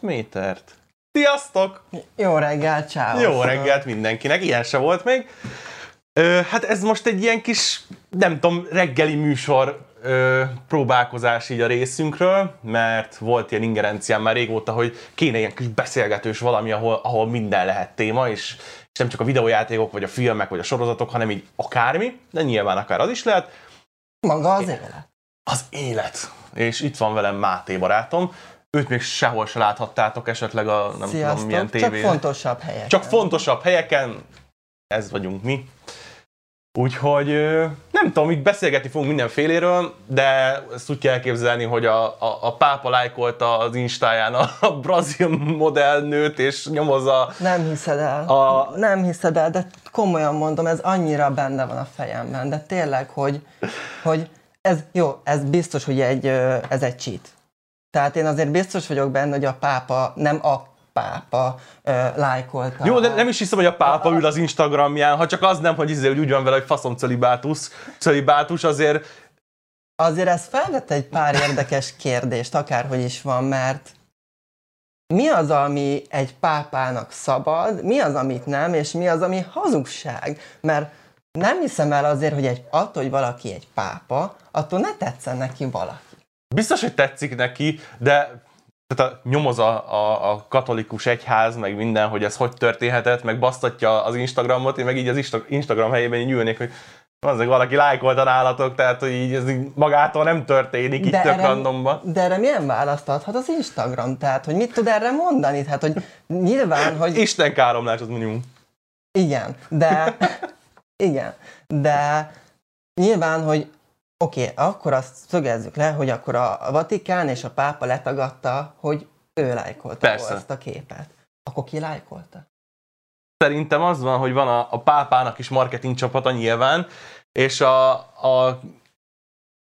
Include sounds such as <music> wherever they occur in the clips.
potmétert. Sziasztok! Jó reggel, ciao. Jó reggelt mindenkinek, ilyen se volt még. Ö, hát ez most egy ilyen kis, nem tudom, reggeli műsor ö, próbálkozás így a részünkről, mert volt ilyen ingerenciám már régóta, hogy kéne ilyen kis beszélgetős valami, ahol, ahol minden lehet téma, és, és nem csak a videójátékok, vagy a filmek, vagy a sorozatok, hanem így akármi, de nyilván akár az is lehet. Maga az élet. Az élet. És itt van velem Máté barátom. Őt még sehol se láthattátok esetleg a nem Sziasztok. tudom milyen Csak tévén. fontosabb helyeken. Csak fontosabb helyeken, ez vagyunk mi. Úgyhogy nem tudom, itt beszélgetni fogunk mindenféléről, de ezt úgy kell elképzelni, hogy a, a, a pápa lájkolta az instáján a, a brazil modellnőt, és nyomozza Nem hiszed el. A- Nem hiszed el, de komolyan mondom, ez annyira benne van a fejemben, de tényleg, hogy, hogy ez, jó, ez biztos, hogy egy, ez egy cheat. Tehát én azért biztos vagyok benne, hogy a pápa, nem a pápa ö, lájkolta. Jó, de nem is hiszem, hogy a pápa ül az Instagramján, ha csak az nem, hogy, izé, hogy úgy van vele, hogy faszom celibátus, celibátus azért Azért ez felvett egy pár érdekes kérdést, akárhogy is van, mert mi az, ami egy pápának szabad, mi az, amit nem, és mi az, ami hazugság? Mert nem hiszem el azért, hogy egy, attól, hogy valaki egy pápa, attól ne tetszen neki valaki. Biztos, hogy tetszik neki, de tehát a, nyomoz a, a, a katolikus egyház, meg minden, hogy ez hogy történhetett, meg basztatja az Instagramot, én meg így az Insta, Instagram helyében így ülnék, hogy az valaki lájkolta nálatok, tehát hogy így ez így magától nem történik, így tök erre, randomba. de erre milyen választ adhat az Instagram? Tehát, hogy mit tud erre mondani? Tehát, hogy nyilván, hogy... Isten káromlás, az mondjuk. Igen, de igen, de nyilván, hogy oké, okay, akkor azt szögezzük le, hogy akkor a Vatikán és a pápa letagadta, hogy ő lájkolta Persze. ezt a képet. Akkor ki lájkolta? Szerintem az van, hogy van a, a pápának is marketing csapata nyilván, és a, a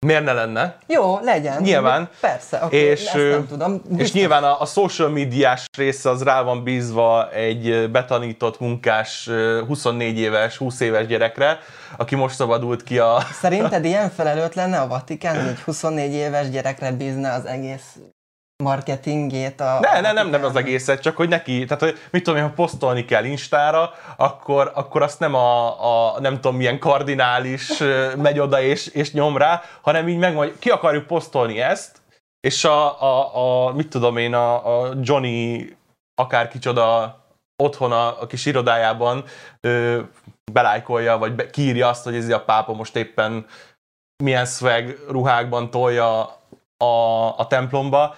miért ne lenne? Jó, legyen. Nyilván. Persze, akkor És, ezt nem tudom. És Biztos- nyilván a, a social médiás része az rá van bízva egy betanított munkás ö, 24 éves, 20 éves gyerekre, aki most szabadult ki a... Szerinted ilyen felelőtt lenne a Vatikán, hogy egy 24 éves gyerekre bízna az egész marketingét a Ne, ne, nem, nem az egészet, csak hogy neki, tehát hogy mit tudom én, ha posztolni kell Instára, akkor, akkor azt nem a, a nem tudom milyen kardinális megy oda és, és nyom rá, hanem így meg majd ki akarjuk posztolni ezt, és a, a, a mit tudom én, a, a Johnny akár kicsoda otthon a, a kis irodájában ö, belájkolja, vagy be, kiírja azt, hogy ez a pápa most éppen milyen swag ruhákban tolja a, a templomba,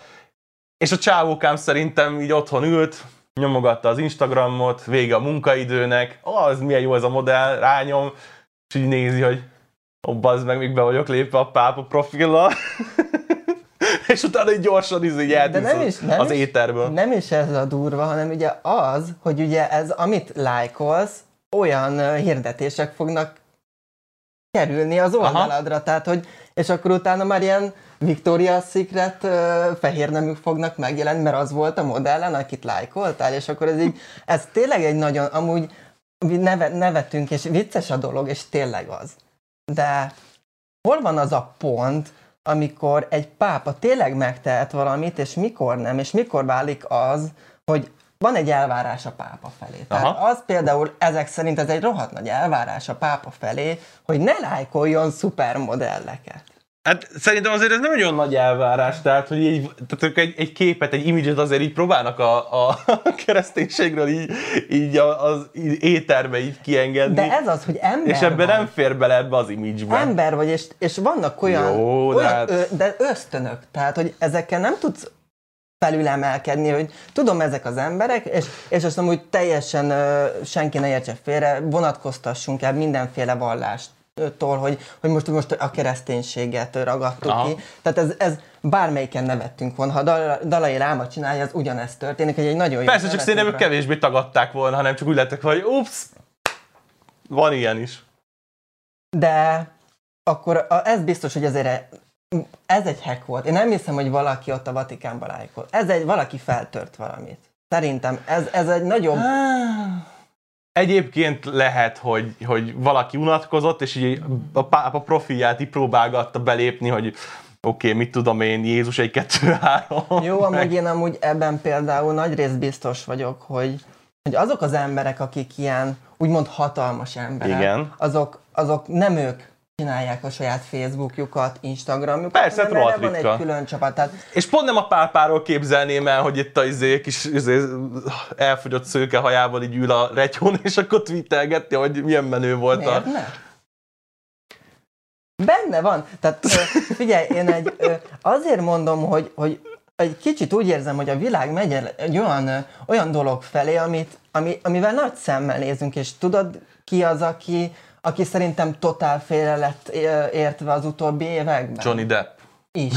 és a csávókám szerintem így otthon ült, nyomogatta az Instagramot, vége a munkaidőnek, az milyen jó ez a modell, rányom, és így nézi, hogy ó, bazd meg, még be vagyok lépve a pápa profillal. <laughs> és utána így gyorsan izé, így eltűnsz nem is- nem az is- éterből. Nem is ez a durva, hanem ugye az, hogy ugye ez, amit lájkolsz, olyan hirdetések fognak kerülni az oldaladra, tehát hogy, és akkor utána már ilyen Victoria's Secret fehér neműk fognak megjelenni, mert az volt a modellen, akit lájkoltál, és akkor ez így, ez tényleg egy nagyon, amúgy neve, nevetünk, és vicces a dolog, és tényleg az. De hol van az a pont, amikor egy pápa tényleg megtehet valamit, és mikor nem, és mikor válik az, hogy van egy elvárás a pápa felé. Tehát Aha. az például ezek szerint ez egy rohadt nagy elvárás a pápa felé, hogy ne lájkoljon szupermodelleket. Hát szerintem azért ez nem egy olyan nagy elvárás, tehát hogy így, tehát ők egy, egy képet, egy imidzset azért így próbálnak a, a <laughs> kereszténységről így, így az így éterbe így kiengedni. De ez az, hogy ember és ebben nem fér bele ebbe az imidzsbe. Ember vagy, és, és vannak olyan, Jó, de olyan hát- ö, de ösztönök, tehát, hogy ezekkel nem tudsz felülemelkedni, hogy tudom, ezek az emberek, és, és azt mondom, hogy teljesen ö, senki ne értse félre, vonatkoztassunk el mindenféle vallástól, hogy, hogy most, most a kereszténységet ragadtuk Aha. ki. Tehát ez, ez bármelyiken nevettünk volna. Ha Dal- Dalai Láma csinálja, az ugyanezt történik, hogy egy nagyon jó Persze, csak szerintem ők kevésbé tagadták volna, hanem csak úgy lettek, hogy ups, van ilyen is. De akkor a, ez biztos, hogy azért ez egy hack volt. Én nem hiszem, hogy valaki ott a Vatikánban lájkolt. Ez egy, valaki feltört valamit. Szerintem ez, ez egy nagyobb... Egyébként lehet, hogy, hogy valaki unatkozott, és így a pápa profilját így próbálgatta belépni, hogy okay, mit tudom én, Jézus egy, kettő, három. Jó, amúgy én amúgy ebben például nagy rész biztos vagyok, hogy, hogy azok az emberek, akik ilyen úgymond hatalmas emberek, Igen. Azok, azok nem ők csinálják a saját Facebookjukat, Instagramjukat, Persze, hanem erre van ritka. egy külön csapat. Tehát És pont nem a pálpáról képzelném el, hogy itt a izé, kis izé, elfogyott szőke hajával így ül a retyón, és akkor twittelgetni, hogy milyen menő volt miért a... ne? Benne van. Tehát figyelj, én egy, azért mondom, hogy, hogy egy kicsit úgy érzem, hogy a világ megy el egy olyan, olyan dolog felé, amit, ami, amivel nagy szemmel nézünk, és tudod ki az, aki, aki szerintem totál félre lett értve az utóbbi években? Johnny Depp. Is.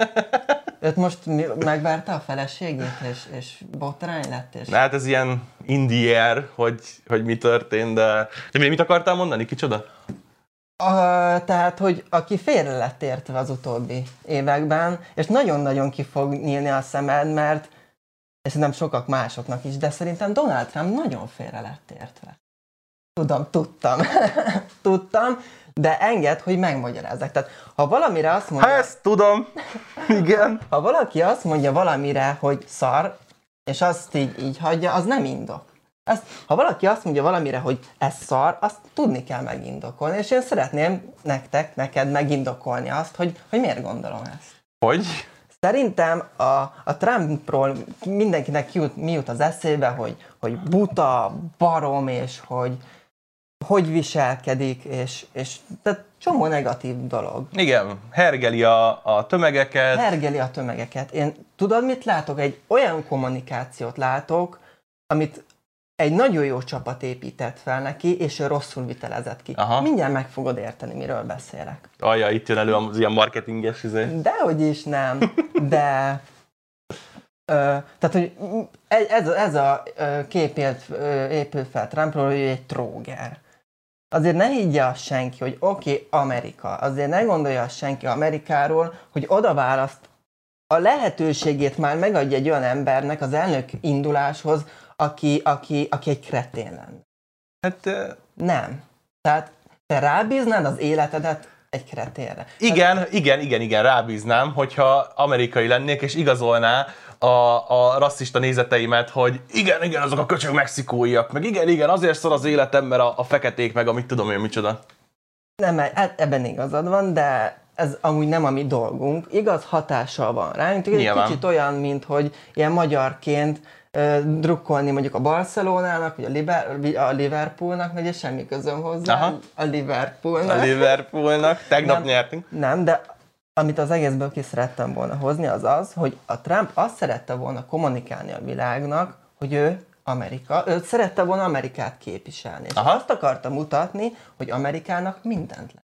<laughs> Őt most megverte a feleségét, és, és botrány lett, és... Hát ez ilyen in the air, hogy, hogy mi történt, de... De mi- mit akartál mondani? Kicsoda? A, tehát, hogy aki félre lett értve az utóbbi években, és nagyon-nagyon ki fog nyílni a szemed, mert és szerintem sokak másoknak is, de szerintem Donald Trump nagyon félre lett értve. Tudom, tudtam. <laughs> tudtam, de enged, hogy megmagyarázzak. Tehát, ha valamire azt mondja, Ha ezt tudom. <laughs> Igen. ha valaki azt mondja valamire, hogy szar, és azt így, így hagyja, az nem indok. Ezt, ha valaki azt mondja valamire, hogy ez szar, azt tudni kell megindokolni, és én szeretném nektek, neked megindokolni azt, hogy, hogy miért gondolom ezt. Hogy? Szerintem a, a Trumpról mindenkinek jut, mi jut az eszébe, hogy, hogy buta, barom, és hogy hogy viselkedik, és, és tehát csomó negatív dolog. Igen, hergeli a, a tömegeket. Hergeli a tömegeket. Én tudod, mit látok? Egy olyan kommunikációt látok, amit egy nagyon jó csapat épített fel neki, és ő rosszul vitelezett ki. Aha. Mindjárt meg fogod érteni, miről beszélek. Ajja, itt jön elő az ilyen marketinges izé. Dehogy is nem, de... Ö, tehát, hogy ez, ez a- kép épül fel Trumpról, hogy ő egy tróger. Azért ne higgye azt senki, hogy oké, okay, Amerika. Azért ne gondolja azt senki Amerikáról, hogy oda választ a lehetőségét már megadja egy olyan embernek az elnök induláshoz, aki, aki, aki egy kretén lenne. Hát eh, Nem. Tehát te rábíznád az életedet egy kreténre. igen, igen, igen, igen, rábíznám, hogyha amerikai lennék, és igazolná a, a rasszista nézeteimet, hogy igen, igen, azok a köcsög mexikóiak, meg igen, igen, azért szól az életem, mert a, a feketék, meg a mit tudom én micsoda. Nem, e- ebben igazad van, de ez amúgy nem a mi dolgunk. Igaz hatással van ránk. Egy kicsit olyan, mint hogy ilyen magyarként drukkolni mondjuk a Barcelonának, vagy a, Liber, a Liverpoolnak, ugye semmi közöm hozzá. Aha. A Liverpoolnak. A Liverpoolnak, tegnap Nem. nyertünk. Nem, de amit az egészből ki szerettem volna hozni, az az, hogy a Trump azt szerette volna kommunikálni a világnak, hogy ő Amerika, ő szerette volna Amerikát képviselni. És Aha. azt akarta mutatni, hogy Amerikának mindent le.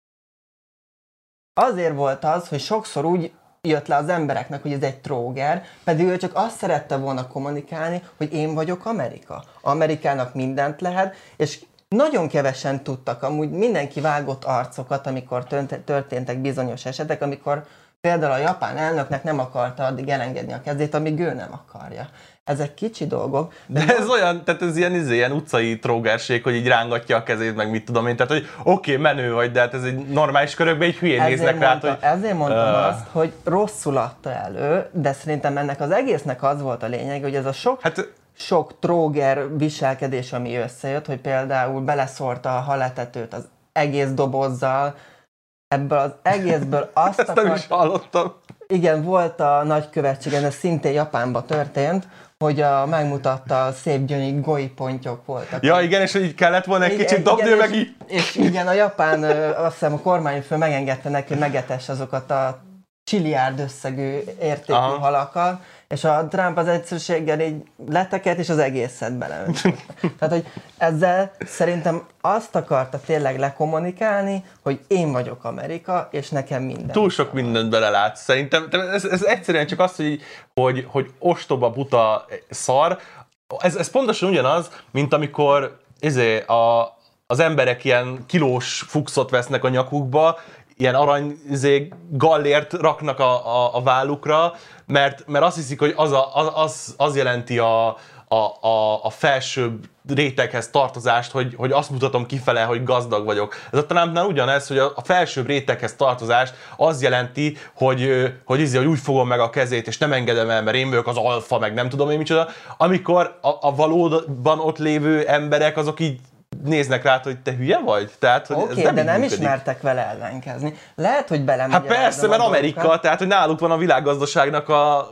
Azért volt az, hogy sokszor úgy jött le az embereknek, hogy ez egy tróger, pedig ő csak azt szerette volna kommunikálni, hogy én vagyok Amerika. Amerikának mindent lehet, és nagyon kevesen tudtak, amúgy mindenki vágott arcokat, amikor történtek bizonyos esetek, amikor például a japán elnöknek nem akarta addig elengedni a kezét, amíg ő nem akarja. Ezek kicsi dolgok, de De ez olyan, tehát ez ilyen, izé, ilyen utcai trógerség, hogy így rángatja a kezét, meg mit tudom én. Tehát, hogy oké, okay, menő vagy, de hát ez egy normális körökben egy hülyén néznek ezért, rá, mondta, hogy... ezért mondtam Ö. azt, hogy rosszul adta elő, de szerintem ennek az egésznek az volt a lényeg, hogy ez a sok Hát sok tróger viselkedés, ami összejött, hogy például beleszórta a haletetőt az egész dobozzal, ebből az egészből <laughs> azt ezt nem is akart, hallottam. igen, volt a nagykövetségen, ez szintén Japánban történt, hogy a, megmutatta a szép gyönyörű golypontyok voltak. Ja, igen, és így kellett volna egy Igen, kicsit dobni, igen, meg és, így... és igen, a japán, azt hiszem a kormányfő megengedte neki, hogy megetesse azokat a csiliárd összegű értékű Aha. halakat, és a Trump az egyszerűséggel így leteket, és az egészet beleönt. <laughs> Tehát, hogy ezzel szerintem azt akarta tényleg lekommunikálni, hogy én vagyok Amerika, és nekem minden. Túl sok mindent belelátsz. Szerintem ez, ez egyszerűen csak az, hogy, hogy, hogy ostoba, buta, szar. Ez, ez pontosan ugyanaz, mint amikor izé, a, az emberek ilyen kilós fuxot vesznek a nyakukba, ilyen arany izé, gallért raknak a, a, a vállukra, mert, mert azt hiszik, hogy az, a, az- az, jelenti a, a, a, a felsőbb réteghez tartozást, hogy, hogy azt mutatom kifele, hogy gazdag vagyok. Ez a Trumpnál ugyanez, hogy a, a felsőbb réteghez tartozást az jelenti, hogy, hogy, izé, hogy úgy fogom meg a kezét, és nem engedem el, mert én vagyok az alfa, meg nem tudom én micsoda. Amikor a, a valóban ott lévő emberek, azok így néznek rá, hogy te hülye vagy? Tehát, hogy okay, nem de nem működik. ismertek vele ellenkezni. Lehet, hogy belemegy Hát persze, mert Amerika, tehát hogy náluk van a világgazdaságnak a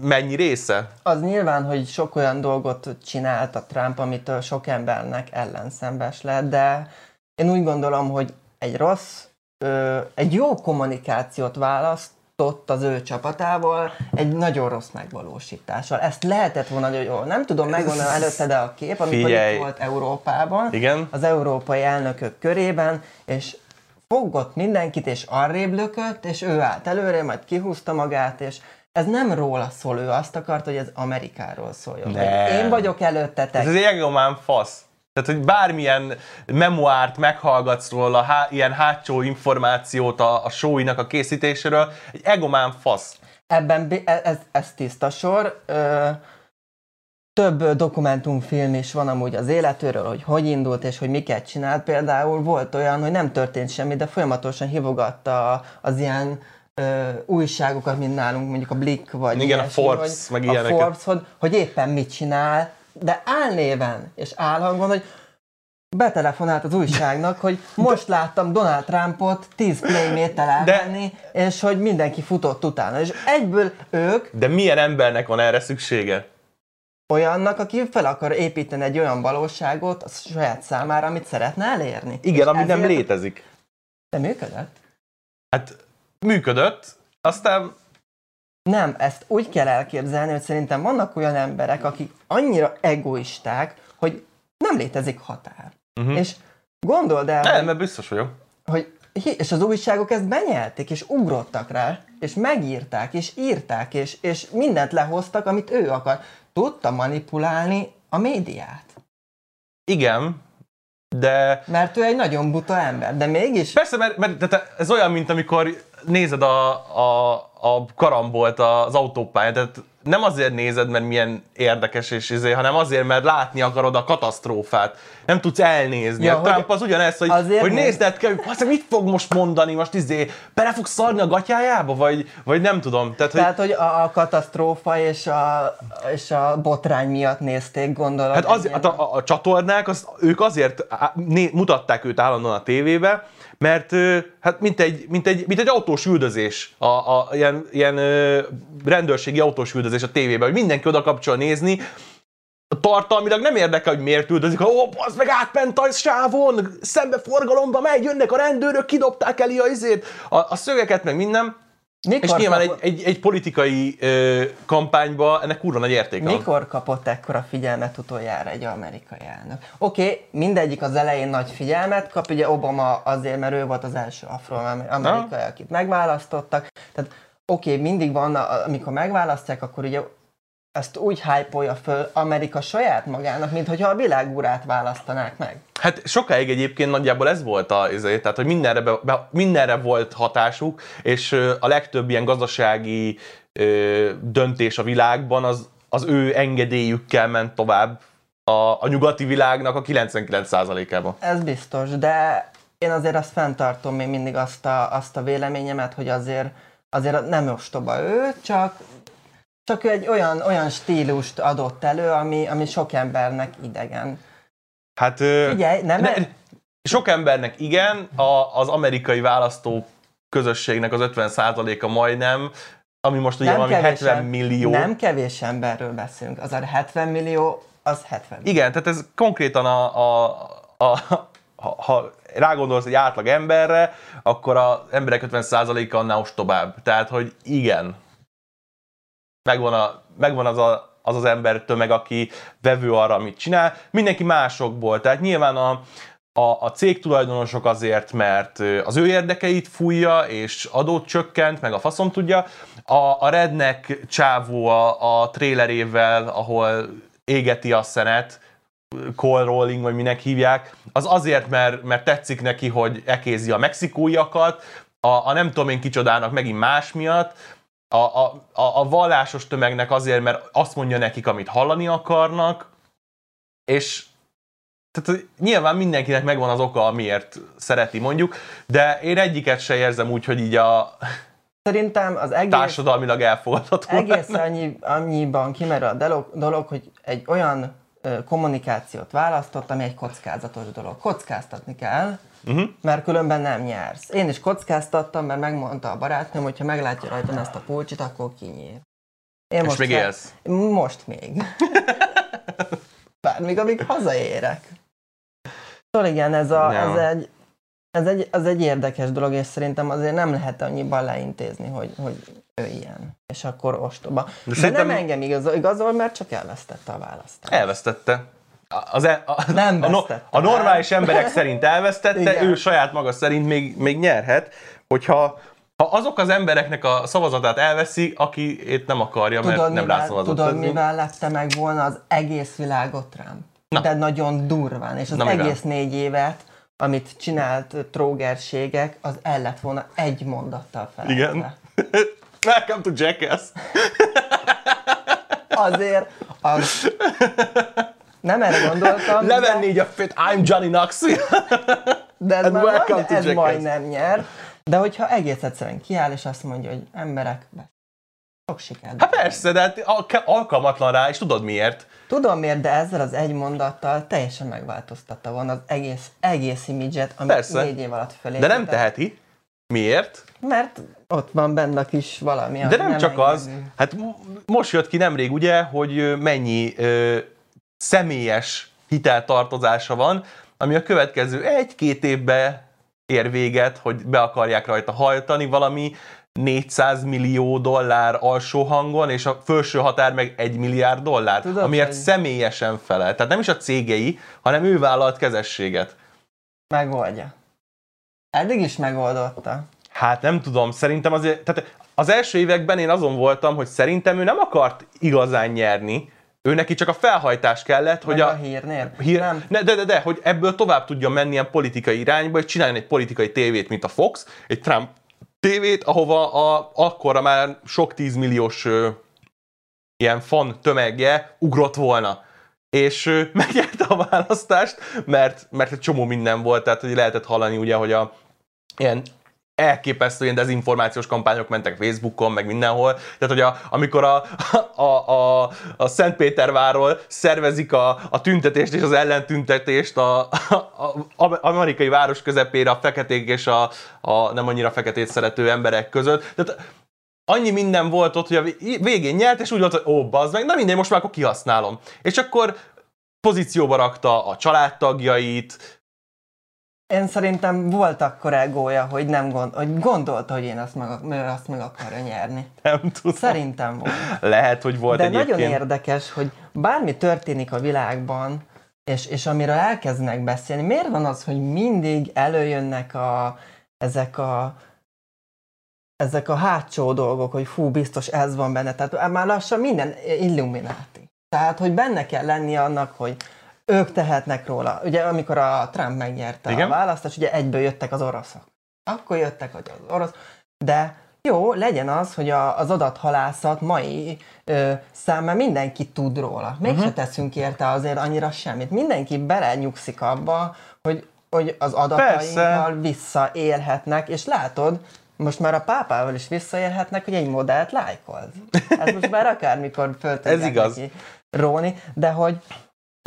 mennyi része? Az nyilván, hogy sok olyan dolgot csinált a Trump, amitől sok embernek ellenszembes lett, de én úgy gondolom, hogy egy rossz, egy jó kommunikációt választ, ott az ő csapatával egy nagyon rossz megvalósítással. Ezt lehetett volna nagyon jól. Nem tudom, megvan előtte de a kép, amikor Figyelj. itt volt Európában, Igen. az európai elnökök körében, és fogott mindenkit, és arrébb lökött, és ő állt előre, majd kihúzta magát, és ez nem róla szól, ő azt akart, hogy ez Amerikáról szóljon. Nem. Én vagyok előttetek. Ez egy egomán fasz. Tehát, hogy bármilyen memoárt meghallgatsz róla, há, ilyen hátsó információt a, a showinak a készítéséről, egy egomán fasz. Ebben e- ez, ez tiszta sor. Ö, több dokumentumfilm is van amúgy az életéről, hogy hogy indult és hogy miket csinált. Például volt olyan, hogy nem történt semmi, de folyamatosan hívogatta az ilyen ö, újságokat, mint nálunk, mondjuk a Blick, vagy Igen, a ilyesmi, Forbes, hogy meg a ilyeneket. Forbes, hogy, hogy éppen mit csinál, de álnéven és álhangon, hogy betelefonált az újságnak, hogy most láttam Donald Trumpot 10 playméttel elmenni, és hogy mindenki futott utána. És egyből ők De milyen embernek van erre szüksége? olyannak, aki fel akar építeni egy olyan valóságot a saját számára, amit szeretne elérni. Igen, ami nem létezik. De működött? Hát működött, aztán Nem, ezt úgy kell elképzelni, hogy szerintem vannak olyan emberek, akik annyira egoisták, hogy nem létezik határ. Mhm. És gondold el, nem, hogy, mert biztos vagyok. hogy és az újságok ezt benyelték, és ugrottak rá, és megírták, és írták, és, és mindent lehoztak, amit ő akar. Tudta manipulálni a médiát. Igen, de Mert ő egy nagyon buta ember, de mégis Persze, mert, mert tehát ez olyan, mint amikor nézed a, a, a karambolt az autópályán, tehát nem azért nézed, mert milyen érdekes és izé, hanem azért, mert látni akarod a katasztrófát. Nem tudsz elnézni. Ja, hogy- Trump az ugyanez, hogy, azért hogy néz- nézned kell, hogy mit fog most mondani, most izé, bele fog szarni a gatyájába, vagy, vagy nem tudom. Tehát, hogy, Tehát, hogy a, a katasztrófa és a, és a botrány miatt nézték, gondolom. Hát az, hát a, a, a csatornák, az, ők azért á- né, mutatták őt állandóan a tévébe, mert hát mint egy, mint egy, mint egy autós üldözés, a, a, ilyen, ilyen rendőrségi autós üldözés a tévében, hogy mindenki oda kapcsol nézni, tartalmilag nem érdekel, hogy miért üldözik, hogy ó, az meg átment a sávon, szembe forgalomba megy, jönnek a rendőrök, kidobták el a izét, a, a szögeket, meg minden. Mikor És nyilván egy, kapott, egy, egy politikai ö, kampányba ennek kurva nagy értéke mikor kapott ekkora figyelmet utoljára egy amerikai elnök? Oké, okay, mindegyik az elején nagy figyelmet kap, ugye Obama azért, mert ő volt az első afroamerikai, akit megválasztottak. Tehát oké, okay, mindig van, amikor megválasztják, akkor ugye ezt úgy hype föl Amerika saját magának, mint hogyha a világúrát választanák meg. Hát sokáig egyébként nagyjából ez volt a, ezért, tehát hogy mindenre, be, be, mindenre volt hatásuk, és a legtöbb ilyen gazdasági ö, döntés a világban az, az ő engedélyükkel ment tovább a, a nyugati világnak a 99%-ában. Ez biztos, de én azért azt fenntartom még mindig azt a, azt a véleményemet, hogy azért, azért nem ostoba ő, csak, csak ő egy olyan, olyan stílust adott elő, ami, ami sok embernek idegen. Hát Figyelj, nem... ne, sok embernek igen, a, az amerikai választó közösségnek az 50%-a majdnem, ami most ugye valami 70 millió. Nem kevés emberről beszélünk. Az a 70 millió, az 70 millió. Igen, tehát ez konkrétan a, a, a, ha, ha rágondolsz egy átlag emberre, akkor az emberek 50%-a annál ostobább. Tehát, hogy igen, megvan, a, megvan az, a, az az ember tömeg, aki vevő arra, amit csinál. Mindenki másokból. Tehát nyilván a, a, a cégtulajdonosok azért, mert az ő érdekeit fújja, és adót csökkent, meg a faszom tudja. A, a rednek csávó a, a trailerével, ahol égeti a szenet, call rolling, vagy minek hívják, az azért, mert, mert tetszik neki, hogy ekézi a mexikóiakat, a, a nem tudom én kicsodának megint más miatt, a, a, a, vallásos tömegnek azért, mert azt mondja nekik, amit hallani akarnak, és tehát nyilván mindenkinek megvan az oka, miért szereti mondjuk, de én egyiket se érzem úgy, hogy így a Szerintem az egész, társadalmilag elfogadható egész lenne. annyi, annyiban kimerül a dolog, dolog, hogy egy olyan ö, kommunikációt választott, ami egy kockázatos dolog. Kockáztatni kell, uh-huh. mert különben nem nyersz. Én is kockáztattam, mert megmondta a barátnőm, hogy ha meglátja rajtam ezt a pulcsit, akkor kinyír. Én És még fe- élsz? Most még. <laughs> Bármíg, amíg hazaérek. Szóval igen, ez, a, Ja. ez, egy, ez, egy, ez egy érdekes dolog, és szerintem azért nem lehet annyiban leintézni, hogy, hogy ő ilyen. És akkor ostoba. De, De szerintem- nem engem igazol, igazol, mert csak elvesztette a választást. Elvesztette. Az a, Nem a, no- vesztette a normális emberek szerint elvesztette, Igen. ő saját maga szerint még, még nyerhet, hogyha ha azok az embereknek a szavazatát elveszi, aki itt nem akarja, mert Tudod, nem rá mivel, szavazott. tudod így- mivel lepte meg volna az egész világot Trump? Na. De nagyon durván, és az Na, mivel? egész négy évet, amit csinált trógerségek, az el lett volna egy mondattal felelve. Igen. <laughs> Welcome to Jackass. Azért az... <laughs> Nem erre gondoltam, Levenni így a fit, I'm Johnny Knoxville. de ez, and <laughs> már welcome to ez majdnem nyer. De hogyha egész egyszerűen kiáll, és azt mondja, hogy emberek, sok sikert. Hát persze, de hát al- alkalmatlan rá, és tudod miért? Tudom miért, de ezzel az egy mondattal teljesen megváltoztatta volna az egész, egész imidzset, amit Persze. négy év alatt fölé. De nem teheti. Miért? Mert ott van benne a kis valami. De ami nem csak az, engedünk. hát most jött ki nemrég ugye, hogy mennyi ö, személyes hiteltartozása van, ami a következő egy-két évben ér véget, hogy be akarják rajta hajtani valami 400 millió dollár alsó hangon, és a felső határ meg 1 milliárd dollár, Tudod, amiért hogy- személyesen felel. Tehát nem is a cégei, hanem ő vállalt kezességet. Megoldja. Eddig is megoldotta. Hát nem tudom, szerintem azért, tehát az első években én azon voltam, hogy szerintem ő nem akart igazán nyerni, ő neki csak a felhajtás kellett, hogy Hogy a, a, hírnél. hír, Nem. ne, de, de, de, hogy ebből tovább tudja menni ilyen politikai irányba, és csinálni egy politikai tévét, mint a Fox, egy Trump tévét, ahova a, akkorra már sok tízmilliós ö, ilyen fan tömegje ugrott volna. És ö, <laughs> megnyerte a választást, mert, mert egy csomó minden volt, tehát hogy lehetett hallani ugye, hogy a ilyen elképesztő ilyen dezinformációs kampányok mentek Facebookon, meg mindenhol. Tehát, hogy a, amikor a, a, a, a Szentpétervárról szervezik a, a tüntetést és az ellentüntetést a, a, a amerikai város közepére a feketék és a, a nem annyira feketét szerető emberek között. Tehát annyi minden volt ott, hogy a vé- végén nyert, és úgy volt, hogy ó, bazd meg, na mindegy, most már akkor kihasználom. És akkor pozícióba rakta a családtagjait, Én szerintem volt akkor egója, hogy nem gond, hogy gondolta, hogy én azt meg, azt meg akarja nyerni. nem tudom. Szerintem volt. Lehet, hogy volt De egyébként. nagyon érdekes, hogy bármi történik a világban, és, és amiről elkezdenek beszélni, miért van az, hogy mindig előjönnek a, ezek a ezek a hátsó dolgok, hogy fú, biztos ez van benne. Tehát már lassan minden illumináti. Tehát, hogy benne kell lennie annak, hogy ők tehetnek róla. Ugye, amikor a Trump megnyerte Igen. a választást, ugye egyből jöttek az oroszok. Akkor jöttek hogy az orosz. De jó, legyen az, hogy a, az adathalászat mai ö, száma mindenki tud róla. Mégse uh-huh. teszünk érte azért annyira semmit. Mindenki belenyugszik abba, hogy, hogy az adatainkkal visszaélhetnek, és látod, most már a pápával is visszaélhetnek, hogy egy modellt lájkolsz. Ez most már akármikor föl tudják Ez igaz. neki róni, de hogy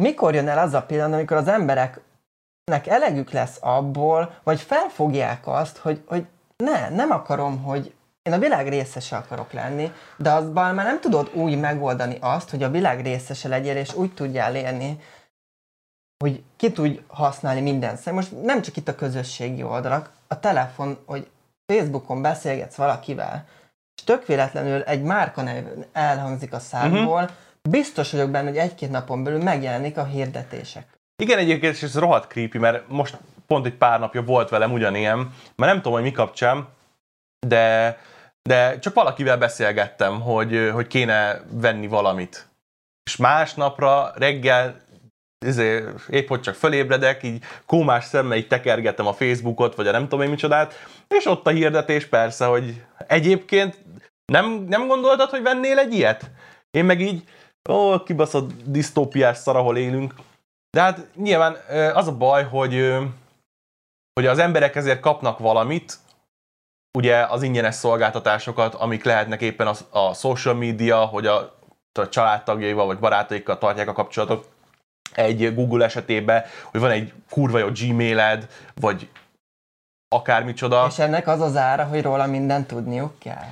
mikor jön el az a pillanat, amikor az embereknek elegük lesz abból, vagy felfogják azt, hogy, hogy ne, nem akarom, hogy én a világ részese akarok lenni, de azban már nem tudod úgy megoldani azt, hogy a világ részese legyél, és úgy tudjál élni, hogy ki tudj használni minden szem. Most nem csak itt a közösségi oldalak, a telefon, hogy Facebookon beszélgetsz valakivel, és tök véletlenül egy márkanev elhangzik a számból, uh-huh. Biztos vagyok benne, hogy egy-két napon belül megjelenik a hirdetések. Igen, egyébként és ez rohadt creepy, mert most pont egy pár napja volt velem ugyanilyen, mert nem tudom, hogy mi kapcsán, de, de csak valakivel beszélgettem, hogy, hogy kéne venni valamit. És másnapra reggel ezért, épp hogy csak fölébredek, így kómás szemmel így tekergetem a Facebookot, vagy a nem tudom én micsodát, és ott a hirdetés persze, hogy egyébként Nem, nem gondoltad, hogy vennél egy ilyet? Én meg így, ó, kibaszott disztópiás szar, ahol élünk. De hát nyilván az a baj, hogy, hogy az emberek ezért kapnak valamit, ugye az ingyenes szolgáltatásokat, amik lehetnek éppen a, a social media, hogy a, a családtagjaival vagy barátaikkal tartják a kapcsolatot. Egy Google esetében, hogy van egy kurva jó Gmailed, vagy akármicsoda. És ennek az az ára, hogy róla mindent tudniuk kell?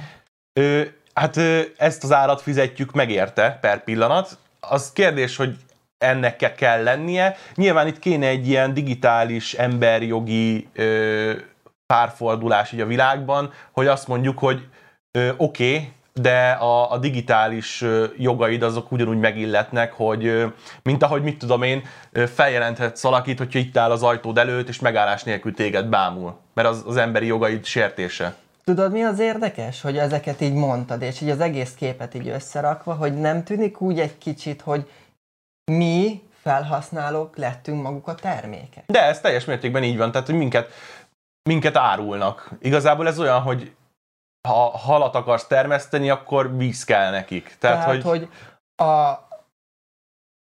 Ö, hát ezt az árat fizetjük megérte per pillanat. Az kérdés, hogy ennek kell lennie. Nyilván itt kéne egy ilyen digitális, emberjogi ö, párfordulás így a világban, hogy azt mondjuk, hogy oké, okay, de a, a digitális jogaid azok ugyanúgy megilletnek, hogy mint ahogy mit tudom én, feljelenthetsz valakit, hogyha itt áll az ajtód előtt, és megállás nélkül téged bámul, mert az, az emberi jogaid sértése. Tudod, mi az érdekes, hogy ezeket így mondtad, és így az egész képet így összerakva, hogy nem tűnik úgy egy kicsit, hogy mi felhasználók lettünk maguk a termékek. De ez teljes mértékben így van, tehát hogy minket minket árulnak. Igazából ez olyan, hogy ha halat akarsz termeszteni, akkor víz kell nekik. Tehát, Tehát hogy... hogy a,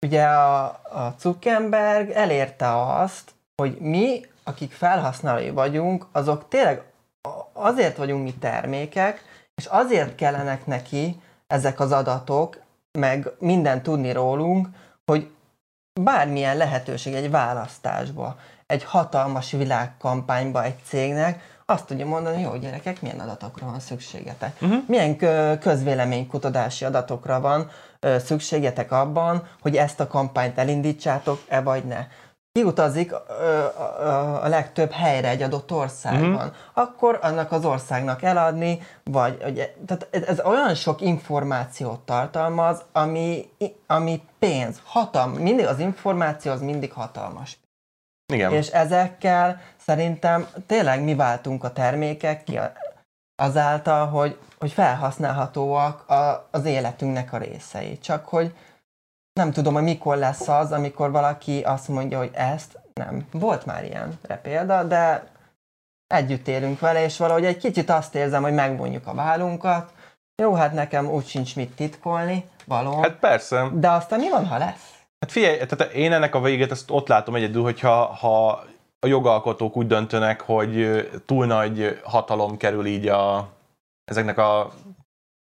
ugye a, a Zuckerberg elérte azt, hogy mi, akik felhasználói vagyunk, azok tényleg azért vagyunk mi termékek, és azért kellenek neki ezek az adatok, meg minden tudni rólunk, hogy bármilyen lehetőség egy választásba egy hatalmas világkampányba egy cégnek, azt tudja mondani, hogy gyerekek, milyen adatokra van szükségetek. Uh-huh. Milyen közvéleménykutatási adatokra van szükségetek abban, hogy ezt a kampányt elindítsátok-e vagy ne. Kiutazik a legtöbb helyre egy adott országban, uh-huh. akkor annak az országnak eladni, vagy ugye, tehát ez olyan sok információt tartalmaz, ami, ami pénz, hatalmas, mindig az információ az mindig hatalmas igen. És ezekkel szerintem tényleg mi váltunk a termékek ki azáltal, hogy, hogy felhasználhatóak a, az életünknek a részei. Csak hogy nem tudom, hogy mikor lesz az, amikor valaki azt mondja, hogy ezt nem. Volt már ilyen példa, de együtt élünk vele, és valahogy egy kicsit azt érzem, hogy megvonjuk a vállunkat. Jó, hát nekem úgy sincs mit titkolni, való. Hát persze. De aztán mi van, ha lesz? Hát figyelj, tehát én ennek a végét ezt ott látom egyedül, hogyha ha a jogalkotók úgy döntenek, hogy túl nagy hatalom kerül így a, ezeknek a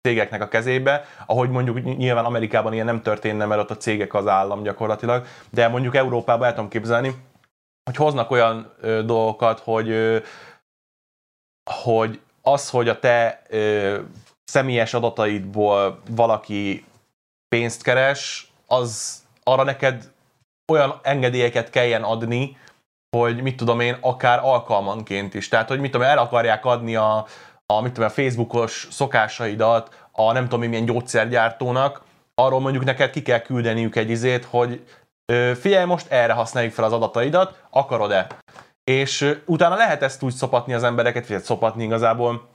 cégeknek a kezébe, ahogy mondjuk nyilván Amerikában ilyen nem történne, mert ott a cégek az állam gyakorlatilag, de mondjuk Európában el tudom képzelni, hogy hoznak olyan ö, dolgokat, hogy ö, hogy az, hogy a te ö, személyes adataidból valaki pénzt keres, az arra neked olyan engedélyeket kelljen adni, hogy mit tudom én, akár alkalmanként is. Tehát, hogy mit tudom, el akarják adni a, a, mit tudom, a Facebookos szokásaidat a nem tudom milyen gyógyszergyártónak, arról mondjuk neked ki kell küldeniük egy izét, hogy figyelj, most erre használjuk fel az adataidat, akarod-e? És utána lehet ezt úgy szopatni az embereket, vagy szopatni igazából,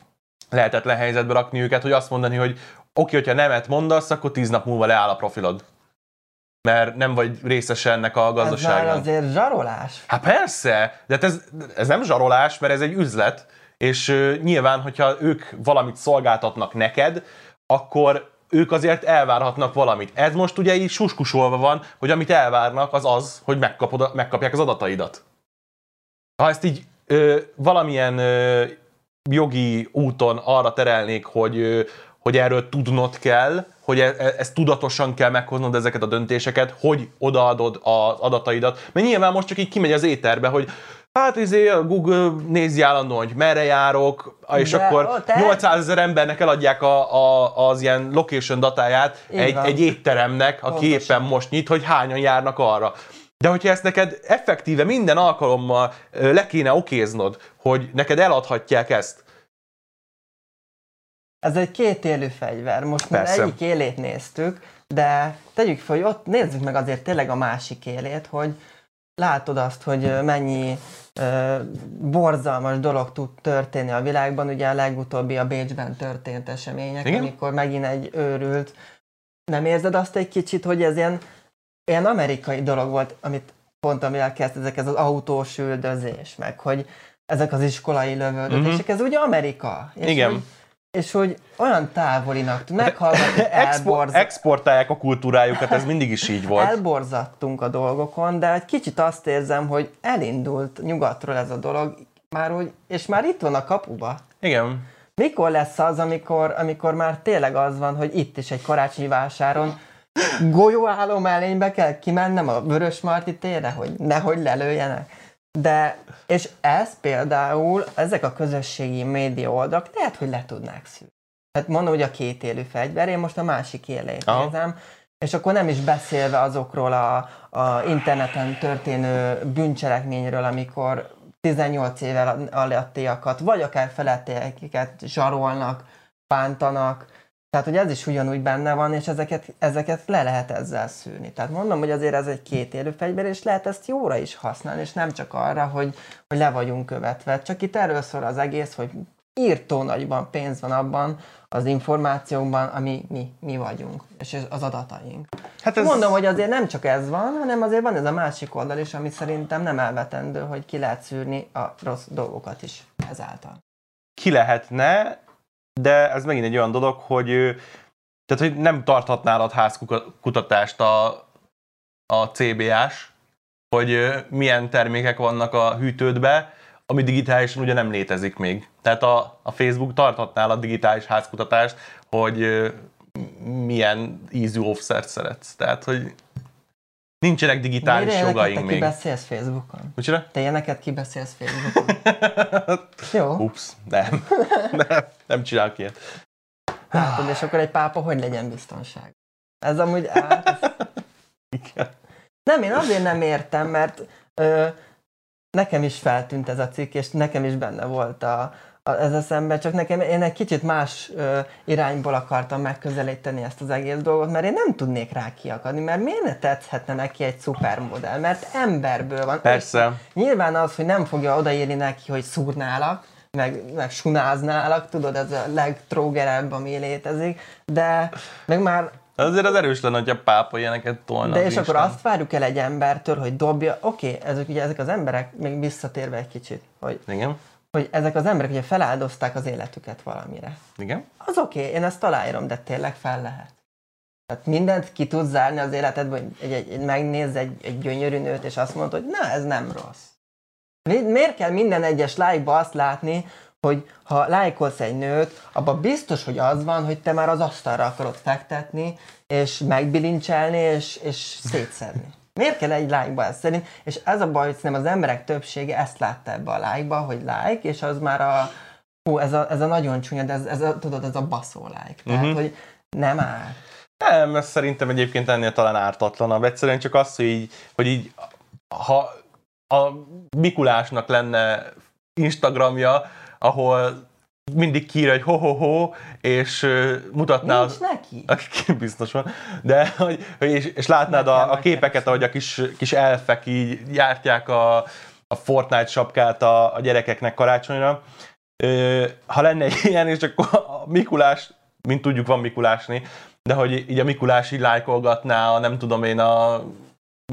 lehetetlen helyzetbe rakni őket, hogy azt mondani, hogy oké, okay, hogyha nemet mondasz, akkor tíz nap múlva leáll a profilod mert nem vagy részese ennek a gazdaságnak. Ez már azért zsarolás. Hát persze, de hát ez, ez nem zsarolás, mert ez egy üzlet, és nyilván, hogyha ők valamit szolgáltatnak neked, akkor ők azért elvárhatnak valamit. Ez most ugye így suskusolva van, hogy amit elvárnak, az az, hogy megkapod, megkapják az adataidat. Ha ezt így ö, valamilyen ö, jogi úton arra terelnék, hogy, ö, hogy erről tudnod kell, hogy e, e, ezt tudatosan kell meghoznod ezeket a döntéseket, hogy odaadod az adataidat. Mert nyilván most csak így kimegy az éterbe, hogy hát izé a Google nézi állandóan, hogy merre járok, és De, akkor ó, te... 800 ezer embernek eladják a, a, az ilyen location datáját egy, egy étteremnek, aki Pontosan. éppen most nyit, hogy hányan járnak arra. De hogyha ezt neked effektíve minden alkalommal le kéne okéznod, hogy neked eladhatják ezt, ez egy két élő fegyver. Most már egyik élét néztük, de tegyük fel, hogy ott nézzük meg azért tényleg a másik élét, hogy látod azt, hogy mennyi borzalmas dolog tud történni a világban. Ugye a legutóbbi a Bécsben történt események, Igen? amikor megint egy őrült. Nem érzed azt egy kicsit, hogy ez ilyen, ilyen amerikai dolog volt, amit pont amivel kezd ezek ez az autós üldözés, meg hogy ezek az iskolai lövöldözések, uh-huh. ez ugye Amerika. És Igen. Hogy, és hogy olyan távolinak meghallgatni, Expo- exportálják a kultúrájukat, ez mindig is így volt. Elborzattunk a dolgokon, de egy kicsit azt érzem, hogy elindult nyugatról ez a dolog, már úgy, és már itt van a kapuba. Igen. Mikor lesz az, amikor, amikor már tényleg az van, hogy itt is egy karácsonyi vásáron golyóálló mellénybe kell kimennem a Vörös Marti térre, hogy nehogy lelőjenek. De, és ez például, ezek a közösségi média oldalak lehet, hogy le tudnák szűrni. Hát mondom, hogy a két élő fegyver, én most a másik élét Aha. nézem, és akkor nem is beszélve azokról a, a interneten történő bűncselekményről, amikor 18 évvel alattiakat, vagy akár felettieket zsarolnak, bántanak, tehát, hogy ez is ugyanúgy benne van, és ezeket, ezeket le lehet ezzel szűrni. Tehát mondom, hogy azért ez egy két élő fegyver, és lehet ezt jóra is használni, és nem csak arra, hogy, hogy le vagyunk követve. Csak itt erről szól az egész, hogy írtó nagyban pénz van abban az információkban, ami mi, mi vagyunk, és az adataink. Hát ez... Mondom, hogy azért nem csak ez van, hanem azért van ez a másik oldal is, ami szerintem nem elvetendő, hogy ki lehet szűrni a rossz dolgokat is ezáltal. Ki lehetne, de ez megint egy olyan dolog, hogy tehát, hogy nem tarthat nálad házkutatást a, a CBA-s, hogy milyen termékek vannak a hűtődbe, ami digitálisan ugye nem létezik még. Tehát a, a Facebook tarthatnál a digitális házkutatást, hogy milyen ízű offszert szeretsz. Tehát, hogy nincsenek digitális Mire jogaink még. Mire beszélsz Facebookon? Micsoda? Te ilyeneket kibeszélsz Facebookon? <laughs> Jó. Ups, nem. <laughs> nem, nem csinálok ilyet. Látod, és akkor egy pápa hogy legyen biztonság? Ez amúgy... Á, ez... <laughs> Igen. Nem, én azért nem értem, mert ö, nekem is feltűnt ez a cikk, és nekem is benne volt a, ez a szembe, csak nekem én egy kicsit más ö, irányból akartam megközelíteni ezt az egész dolgot, mert én nem tudnék rá kiakadni, mert miért ne tetszhetne neki egy szupermodell, mert emberből van. Persze. És nyilván az, hogy nem fogja odaírni neki, hogy szúrnálak, meg, meg sunáználak, tudod, ez a legtrógerebb, ami létezik, de meg már Azért az erős lenne, hogy a pápa ilyeneket tolna. De és akkor azt várjuk el egy embertől, hogy dobja, oké, okay, ezek ugye ezek az emberek, még visszatérve egy kicsit, hogy, Igen. Hogy ezek az emberek ugye feláldozták az életüket valamire. Igen. Az oké, okay, én ezt találom, de tényleg fel lehet. Tehát mindent ki tud zárni az életedből, hogy egy, egy, megnéz egy, egy gyönyörű nőt, és azt mondod, hogy na, ez nem rossz. Miért kell minden egyes lájkba azt látni, hogy ha lájkolsz egy nőt, abban biztos, hogy az van, hogy te már az asztalra akarod fektetni, és megbilincselni, és, és szétszedni. Miért kell egy lájkba ez szerint? És ez a baj, hogy nem az emberek többsége ezt látta ebbe a lájkba, hogy like, és az már a, hú, ez a, ez a nagyon csúnya, de ez, ez a, tudod, ez a baszó like. Tehát, uh-huh. hogy nem áll. Nem, ez szerintem egyébként ennél talán ártatlanabb. Egyszerűen csak az, hogy így, hogy így ha a Mikulásnak lenne Instagramja, ahol mindig kiírja, hogy ho-ho-ho, és mutatná... Nincs neki. <laughs> Aki biztos van. De, hogy, és, és látnád a, a képeket, ahogy a kis, kis elfek így jártják a, a Fortnite sapkát a, a gyerekeknek karácsonyra. Ha lenne <laughs> ilyen, és akkor a Mikulás, mint tudjuk, van Mikulásni, de hogy így a Mikulás így lájkolgatná a nem tudom én a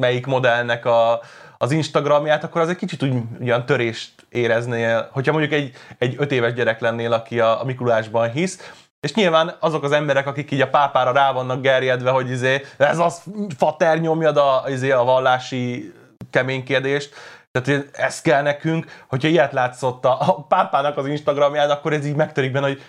melyik modellnek a, az Instagramját, akkor az egy kicsit úgy olyan törést éreznél, hogyha mondjuk egy, egy öt éves gyerek lennél, aki a, a Mikulásban hisz, és nyilván azok az emberek, akik így a pápára rá vannak gerjedve, hogy izé, ez az fater nyomjad a, izé, a vallási keménykérdést, tehát ez kell nekünk, hogyha ilyet látszott a, a pápának az Instagramján, akkor ez így megtörik benne, hogy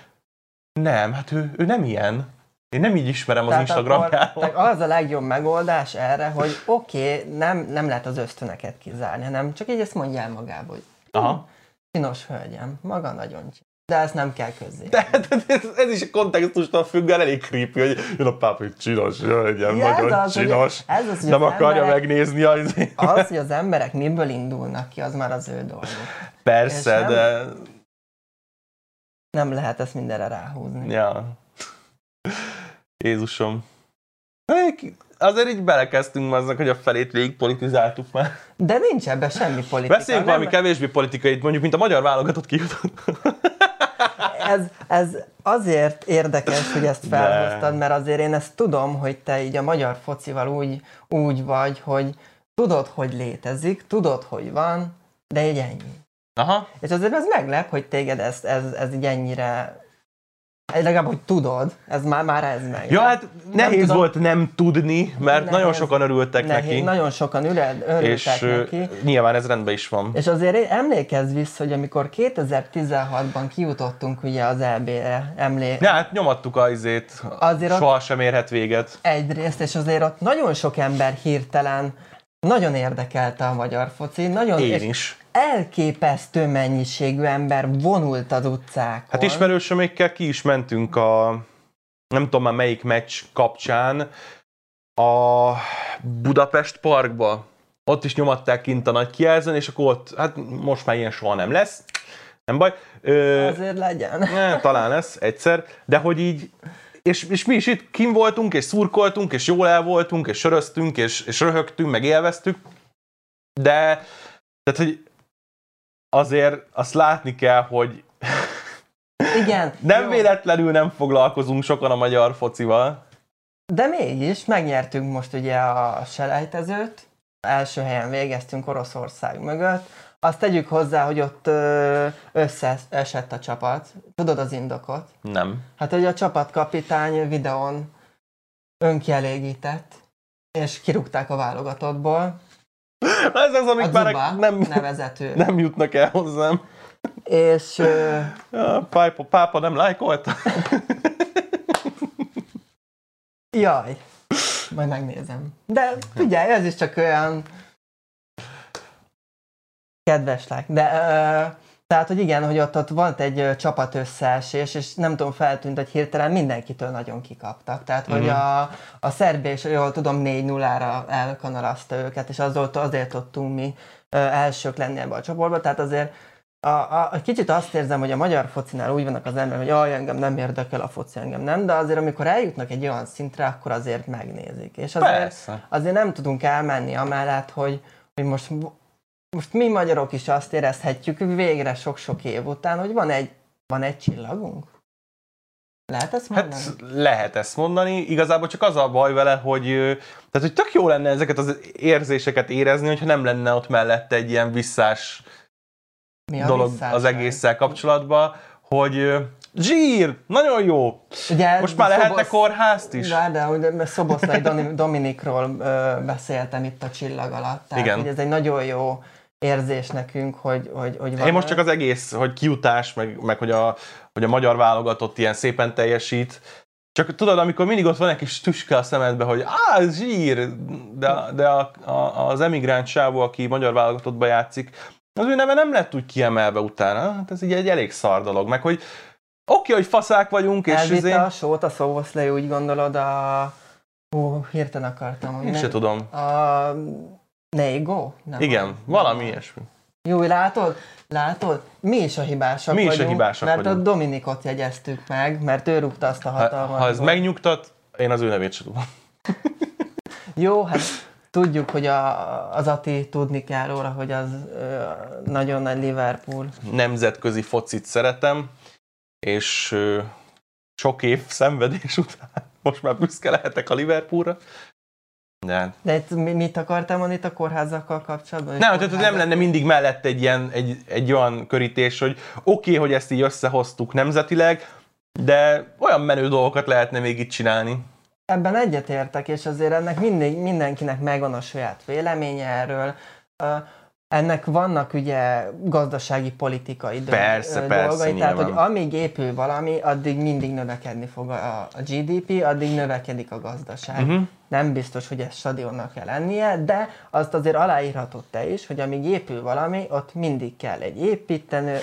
nem, hát ő, ő nem ilyen. Én nem így ismerem az Tehát Instagramját. az a legjobb megoldás erre, hogy oké, okay, nem, nem lehet az ösztöneket kizárni, hanem csak így ezt mondjál magába, hogy Aha. Csinos hölgyem, maga nagyon csinos. De ezt nem kell közzé. De, de, ez, ez is kontextustól függ, el elég creepy, hogy jön a pápa, hogy csinos, hölgyem, ja, nagyon az, csinos. Ez az, hogy nem az akarja emberek, megnézni az... Az, hogy az emberek miből indulnak ki, az már az ő dolguk. Persze, nem, de... Nem lehet ezt mindenre ráhúzni. Ja. Jézusom. Azért így belekezdtünk aznak, hogy a felét végig politizáltuk már. De nincs ebben semmi politika. Beszéljünk valami kevésbé politikai, mondjuk, mint a magyar válogatott kijutott. ez, ez azért érdekes, hogy ezt felhoztad, mert azért én ezt tudom, hogy te így a magyar focival úgy, úgy vagy, hogy tudod, hogy létezik, tudod, hogy van, de egy ennyi. Aha. És azért ez meglep, hogy téged ez, ez, ez így ennyire legalább, hogy tudod, ez már, már ez meg. Ja, hát nehéz tudom. volt nem tudni, mert Nehéz- nagyon sokan örültek Nehéz, neki. Nagyon sokan ürel, örültek és neki. nyilván ez rendben is van. És azért emlékezz vissza, hogy amikor 2016-ban kijutottunk ugye az EB-re, emlé... Ja, hát nyomattuk a izét, Azért soha sem érhet véget. egyrészt, és azért ott nagyon sok ember hirtelen nagyon érdekelte a magyar foci, nagyon Én is. elképesztő mennyiségű ember vonult az utcákon. Hát ismerősömékkel ki is mentünk a nem tudom már melyik meccs kapcsán a Budapest parkba. Ott is nyomatták kint a nagy kijelzőn, és akkor ott, hát most már ilyen soha nem lesz. Nem baj. Ö, Azért legyen. Ne, talán lesz egyszer, de hogy így, és, és mi is itt kim voltunk, és szurkoltunk, és jól el voltunk, és söröztünk, és, és röhögtünk, meg élveztük, de tehát, hogy azért azt látni kell, hogy <laughs> Igen. nem jó. véletlenül nem foglalkozunk sokan a magyar focival. De mégis megnyertünk most ugye a selejtezőt, első helyen végeztünk Oroszország mögött. Azt tegyük hozzá, hogy ott összeesett a csapat. Tudod az indokot? Nem. Hát, hogy a csapatkapitány videón önkielégített, és kirúgták a válogatottból. Ez az, A amik már nem, nevezető. <laughs> nem jutnak el hozzám. És ö, Ja, pápa, pápa nem lájkolta. jaj, majd megnézem. De figyelj, ez is csak olyan kedveslek. De ö, tehát, hogy igen, hogy ott, ott volt egy ö, csapat összeesés, és nem tudom, feltűnt, hogy hirtelen mindenkitől nagyon kikaptak. Tehát, hogy Mhm. a, a Szerbia is, jól tudom, 4-0-ra elkanarazta őket, és azóta azért tudtunk mi ö, elsők lenni ebbe a csoportba. Tehát azért a, a, a, kicsit azt érzem, hogy a magyar focinál úgy vannak az emberek, hogy jaj, engem nem érdekel a foci, engem nem, de azért amikor eljutnak egy olyan szintre, akkor azért megnézik. És azért, Persze. azért nem tudunk elmenni amellett, hogy, hogy most, most mi magyarok is azt érezhetjük végre sok-sok év után, hogy van egy, van egy csillagunk. Lehet ezt mondani? Hát lehet ezt mondani, igazából csak az a baj vele, hogy, tehát, hogy tök jó lenne ezeket az érzéseket érezni, hogyha nem lenne ott mellette egy ilyen visszás Mi a dolog visszáság? az egésszel kapcsolatban, hogy zsír, nagyon jó, Ugye, most már lehetne Szobosz- kórházt is. De, de ugye Szoboszlai Dominikról ö, beszéltem itt a csillag alatt. Tehát, Igen. hogy ez egy nagyon jó érzés nekünk, hogy, hogy, hogy van Én most csak az egész, hogy kiutás, meg, meg hogy, a, hogy a magyar válogatott ilyen szépen teljesít, csak tudod, amikor mindig ott van egy kis tüske a szemedbe, hogy á, ez zsír, de, de a, a, az emigráns sávó, aki magyar válogatottba játszik, az ő neve nem lett úgy kiemelve utána. Hát ez így egy elég szar dolog. Meg hogy oké, hogy faszák vagyunk, és Elvitte izé, a sót a Szoboszlai, úgy gondolod a... Hú, hirtelen akartam, én se tudom. A Nego? Nem Igen, van. valami Nem ilyesmi. Jó, látod? Látod? Mi is a hibásak Mi is a vagyunk, hibásak mert vagyunk. a Dominikot jegyeztük meg, mert ő rúgta azt a Ha, hatalmat. ha ez megnyugtat, én az ő nevét sem tudom. <laughs> Jó, hát tudjuk, hogy a, az Ati tudni kell róla, hogy az ö, nagyon nagy Liverpool. nemzetközi focit szeretem, és ö, sok év szenvedés után <laughs> most már büszke lehetek a Liverpoolra. De De itt mi- mit akartál mondani itt a kórházakkal kapcsolatban? nem, tehát nem Kórházak- lenne mindig mellett egy, ilyen, egy, egy olyan körítés, hogy oké, okay, hogy ezt így összehoztuk nemzetileg, de olyan menő dolgokat lehetne még itt csinálni. Ebben egyetértek, és azért ennek mindig, mindenkinek megvan a saját véleménye erről. Ennek vannak ugye gazdasági, politikai Persze, ö, persze, dolgai, tehát hogy nyilván. amíg épül valami, addig mindig növekedni fog a, a GDP, addig növekedik a gazdaság. Uh-huh. Nem biztos, hogy ez stadionnak kell lennie, de azt azért aláírhatod te is, hogy amíg épül valami, ott mindig kell egy építenő,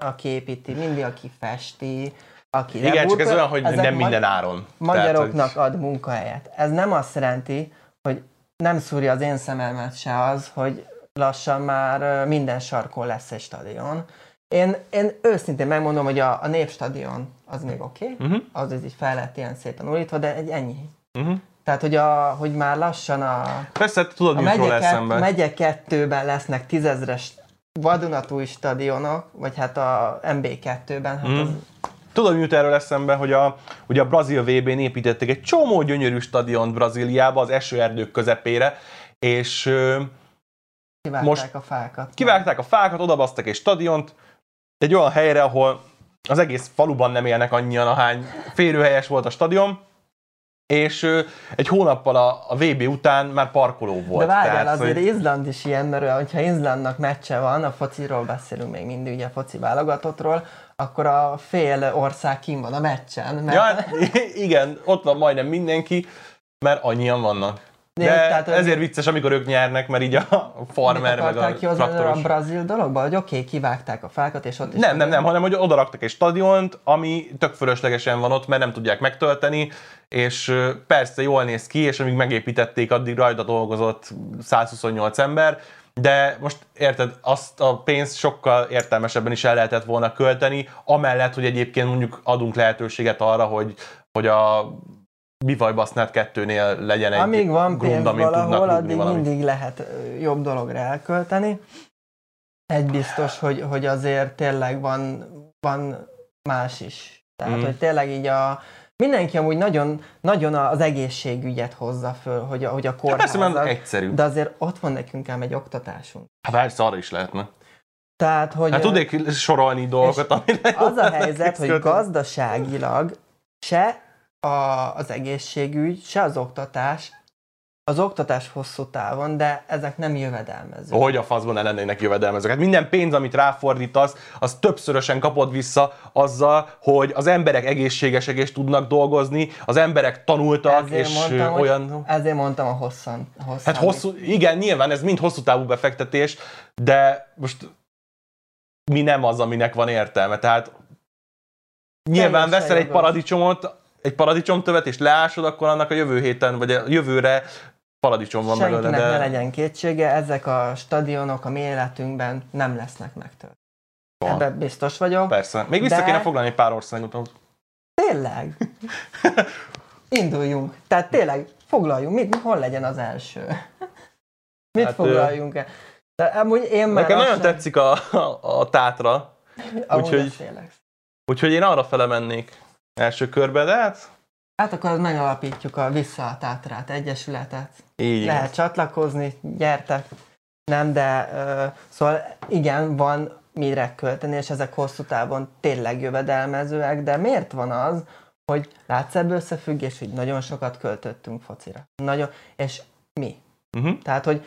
aki építi, mindig aki festi, aki Igen, csak ez olyan, hogy nem minden áron. magyaroknak Tehát, ad munkahelyet. Ez nem azt jelenti, hogy nem szúrja az én szememet se az, hogy lassan már minden sarkon lesz egy stadion. Én, én őszintén megmondom, hogy a, a népstadion az még oké, okay, hogy, uh-huh, az, az így fel lett ilyen szépen újítva, de egy ennyi. uh-huh. Tehát, hogy, a, hogy már lassan a, Persze, tudod, a megye, eszembe. megye kettőben lesznek tízezres vadonatúj stadionok, vagy hát a MB2-ben, hát Mm. az, Tudod, mi jut erről eszembe, hogy a, ugye a Brazil VB-n építettek egy csomó gyönyörű stadiont Brazíliába, az esőerdők közepére, és kivágták Most a fákat. kivágták a fákat, odabasztak egy stadiont, egy olyan helyre, ahol az egész faluban nem élnek annyian, ahány férőhelyes volt a stadion, és egy hónappal a, a VB után már parkoló volt. De várjál, Tehát, azért hogy- Izland is ilyen, mert hogyha Izlandnak meccse van, a fociról beszélünk még mindig, ugye a foci válogatottról, akkor a fél ország kim van a meccsen. Mert Ja, igen, ott van majdnem mindenki, mert annyian vannak. De Ja, tehát, ezért vicces, amikor ők nyernek, mert így a farmer, meg a akarták kihozni erről a traktoros. brazil dologba, hogy oké, okay, kivágták a fákat, és ott is... Nem, nem, nem, hanem hogy odaraktak egy stadiont, ami tök fölöslegesen van ott, mert nem tudják megtölteni, és persze jól néz ki, és amíg megépítették, addig rajta dolgozott 128 ember, de most érted, azt a pénzt sokkal értelmesebben is el lehetett volna költeni, amellett, hogy egyébként mondjuk adunk lehetőséget arra, hogy, hogy a Bivajbasznát kettőnél legyen egy Amíg van grund, amin valahol, addig valamit. mindig lehet jobb dologra elkölteni. Egy biztos, hogy, hogy azért tényleg van, van más is. Tehát, Mm. hogy tényleg így a... Mindenki amúgy nagyon, nagyon az egészségügyet hozza föl, hogy a, hogy a persze, kórházak, mert egyszerű. de azért ott van nekünk ám egy oktatásunk. Hát persze, arra is lehetne. Tehát, hogy Hát tudnék sorolni dolgokat, amire az a helyzet, <laughs> hogy gazdaságilag se a, az egészségügy, se az oktatás, az oktatás hosszú távon, de ezek nem jövedelmezők. Hogy a faszban ne lennének jövedelmezők. Hát minden pénz, amit ráfordítasz, az többszörösen kapod vissza azzal, hogy az emberek egészségesek és tudnak dolgozni, az emberek tanultak, Ezért és mondtam, olyan... Ezért mondtam a hosszan. hosszan Hát hosszú, igen, nyilván ez mind hosszú távú befektetés, de most mi nem az, aminek van értelme. Tehát nyilván veszel egy jogos. paradicsomot, egy paradicsomtövet, és leásod, akkor annak a jövő héten, vagy a jövőre paradicsom van Senkinek belőle. ne De... legyen kétsége, ezek a stadionok a mi életünkben nem lesznek megtöltve. Van. Ebben biztos vagyok. Persze. Még vissza De- kéne foglalni egy pár országot. Tényleg? <laughs> Induljunk. Tehát tényleg foglaljunk. Mit, hol legyen az első? <laughs> Mit Hát, foglaljunk el? De amúgy én már Nekem nagyon lassan- tetszik a, a, a tátra, úgyhogy- úgyhogy én arra fele mennék első körbe, de hát Hát akkor megalapítjuk a Vissza a Tátrát Egyesületet. így. Lehet csatlakozni, gyertek. Nem, de ö, szóval igen, van mire költeni, és ezek hosszú távon tényleg jövedelmezőek, de miért van az, hogy látsz ebből összefüggés, hogy nagyon sokat költöttünk focira. Nagyon, és mi? Uh-huh. Tehát, hogy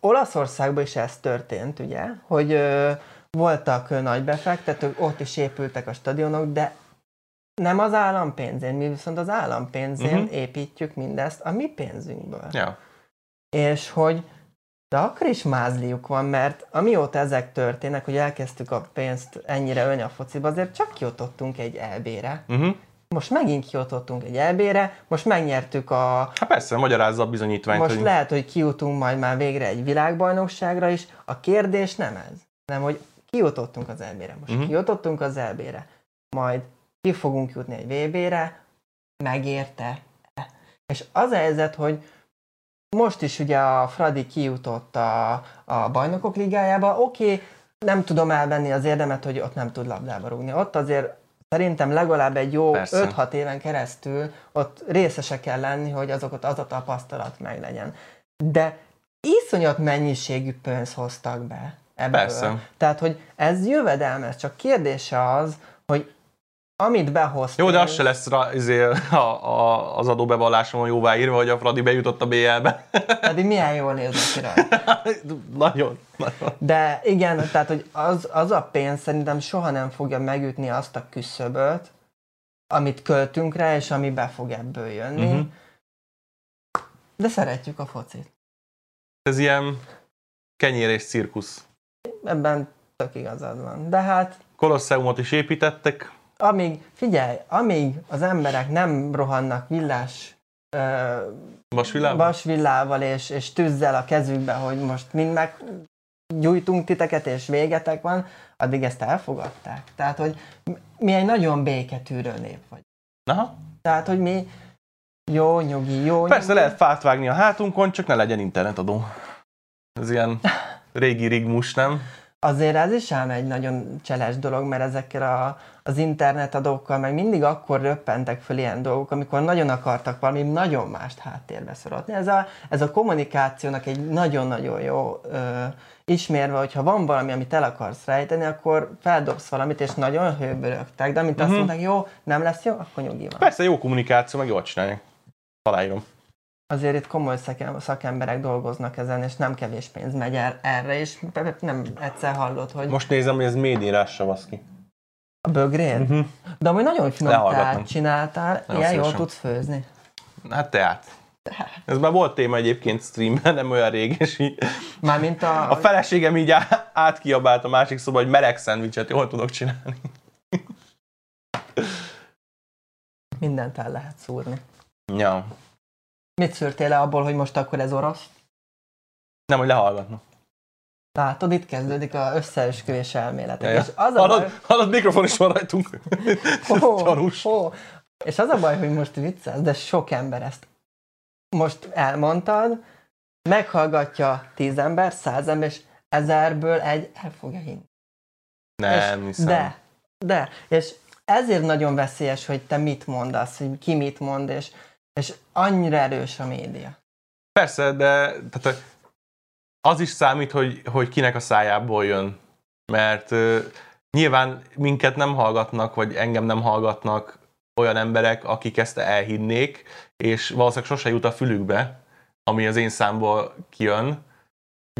Olaszországban is ez történt, ugye, hogy ö, voltak ö, nagy befektetők, ott is épültek a stadionok, de nem az állam pénzén, mi viszont az állam pénzén Mhm. uh-huh. építjük mindezt a mi pénzünkből. Ja. És hogy de akkor is mázliuk van, mert amióta ezek történnek, hogy elkezdtük a pénzt ennyire ölni a fociba, azért csak kijutottunk egy EB-re. Uh-huh. Most megint kijutottunk egy EB-re, most megnyertük a, Hát persze, magyarázza a bizonyítványt, most hogy... lehet, hogy kijutunk majd már végre egy világbajnokságra is. A kérdés nem ez, nem, hogy kijutottunk az EB-re. Most Mhm. uh-huh. kijutottunk az EB-re, majd ki fogunk jutni egy VB-re, megérte És az a helyzet, hogy most is ugye a Fradi kijutott a, a bajnokok ligájába, oké, okay, nem tudom elvenni az érdemet, hogy ott nem tud labdába rúgni. Ott azért szerintem legalább egy jó Persze. 5-6 éven keresztül ott részese kell lenni, hogy azokat az a tapasztalat meg legyen. De iszonyat mennyiségű pénzt hoztak be ebből. Persze. Tehát, hogy ez jövedelmes, csak kérdése az, hogy amit behoztak. Jó, de az se lesz rá, izé, a, a, az adóbevalláson jóváírva, hogy a Fradi bejutott a BL-be. Pedig milyen jól néznek ki rajta. <laughs> nagyon, nagyon. De igen, tehát hogy az, az a pénz szerintem soha nem fogja megütni azt a küszöböt, amit költünk rá, és ami be fog ebből jönni. Mhm. De szeretjük a focit. Ez ilyen kenyér és cirkusz. Ebben tök igazad van. De hát Kolosseumot is építettek, amíg, figyelj, amíg az emberek nem rohannak villás ö, vasvilában. vasvillával és, és tűzzel a kezükbe, hogy most mind meg gyújtunk titeket és végetek van, addig ezt elfogadták. Tehát, hogy mi egy nagyon béketűrő nép vagy. Aha. Tehát, hogy mi jó, nyugi, jó, Persze nyugi. lehet fát vágni a hátunkon, csak ne legyen internetadó. Ez ilyen <laughs> régi rigmus, nem? Azért ez is ám egy nagyon cseles dolog, mert ezekkel a, az internetadókkal meg mindig akkor röppentek föl ilyen dolgok, amikor nagyon akartak valami nagyon mást háttérbe szorotni. Ez a, ez a kommunikációnak egy nagyon-nagyon jó ö, ismérve, hogyha van valami, amit el akarsz rejteni, akkor feldobsz valamit, és nagyon hőbörögtek, de amint uh-huh. azt mhm. mondták, jó, nem lesz jó, akkor nyugi van. Persze, jó kommunikáció, meg jól csinálják. Aláírom azért itt komoly szakemberek dolgoznak ezen, és nem kevés pénz megy el erre, és nem egyszer hallott, hogy... Most nézem, hogy ez médírás ki. A bögrér? Uh-huh. De amúgy nagyon finom teát csináltál, nagyon ilyen jól tudsz főzni. Hát teát. Tehát. Ez már volt téma egyébként streamben, nem olyan rég, és így... Mármint a... A feleségem így átkiabált a másik szoba, hogy meleg szendvicset jól tudok csinálni. Mindent el lehet szúrni. Ja. Mit szűrtél le abból, hogy most akkor ez orosz? Nem, hogy lehallgatnak. Látod, itt kezdődik a összeesküvés elmélet. Ja, ja. És az a hallod, baj... hallod, mikrofon is van rajtunk. Oh, oh. <laughs> És az a baj, hogy most viccelsz, de sok ember ezt most elmondtad, meghallgatja tíz ember, száz ember, és ezerből egy el fogja hinni. Nem, és hiszem. De, de, és ezért nagyon veszélyes, hogy te mit mondasz, hogy ki mit mond, és és annyira erős a média. Persze, de tehát az is számít, hogy, hogy kinek a szájából jön. Mert uh, nyilván minket nem hallgatnak, vagy engem nem hallgatnak olyan emberek, akik ezt elhinnék, és valószínűleg sose jut a fülükbe, ami az én számból kijön,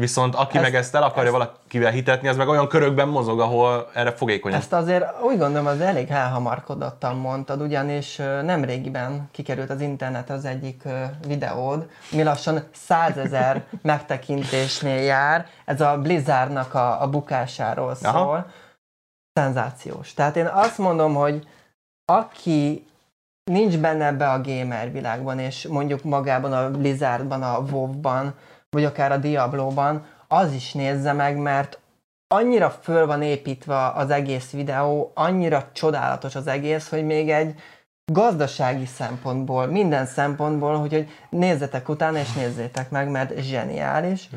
Viszont aki ezt, meg ezt el akarja ezt, valakivel hitetni, az meg olyan körökben mozog, ahol erre fogékony. Ezt azért úgy gondolom, az elég elhamarkodottan mondtad, ugyanis nem régiben kikerült az internet az egyik videód, mi lassan százezer <laughs> megtekintésnél jár, ez a Blizzardnak a, a bukásáról szól. Aha. Szenzációs. Tehát én azt mondom, hogy aki nincs benne ebbe a gamer világban, és mondjuk magában a Blizzardban, a WoW-ban, vagy akár a Diablo-ban, az is nézze meg, mert annyira föl van építve az egész videó, annyira csodálatos az egész, hogy még egy gazdasági szempontból, minden szempontból, hogy, hogy nézzetek utána és nézzétek meg, mert zseniális.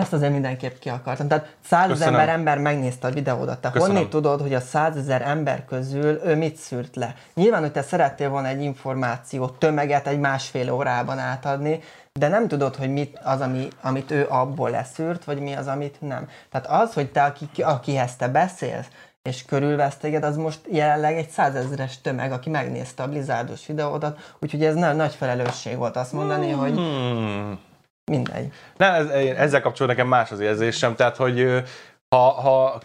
Ezt azért mindenképp ki akartam. Tehát százezer ember, ember megnézte a videódat. Te Köszönöm. honnan tudod, hogy a százezer ember közül ő mit szűrt le? Nyilván, hogy te szerettél volna egy információ tömeget egy másfél órában átadni, de nem tudod, hogy mit az, ami, amit ő abból leszűrt, vagy mi az, amit nem. Tehát az, hogy te, aki, akihez te beszélsz, és körülvesz téged, az most jelenleg egy százezres tömeg, aki megnézte a Blizzardos videódat, úgyhogy ez nagyon nagy felelősség volt azt mondani, hmm. hogy mindegy. Ne, ez, ezzel kapcsolatban nekem más az érzésem, tehát, hogy ha, ha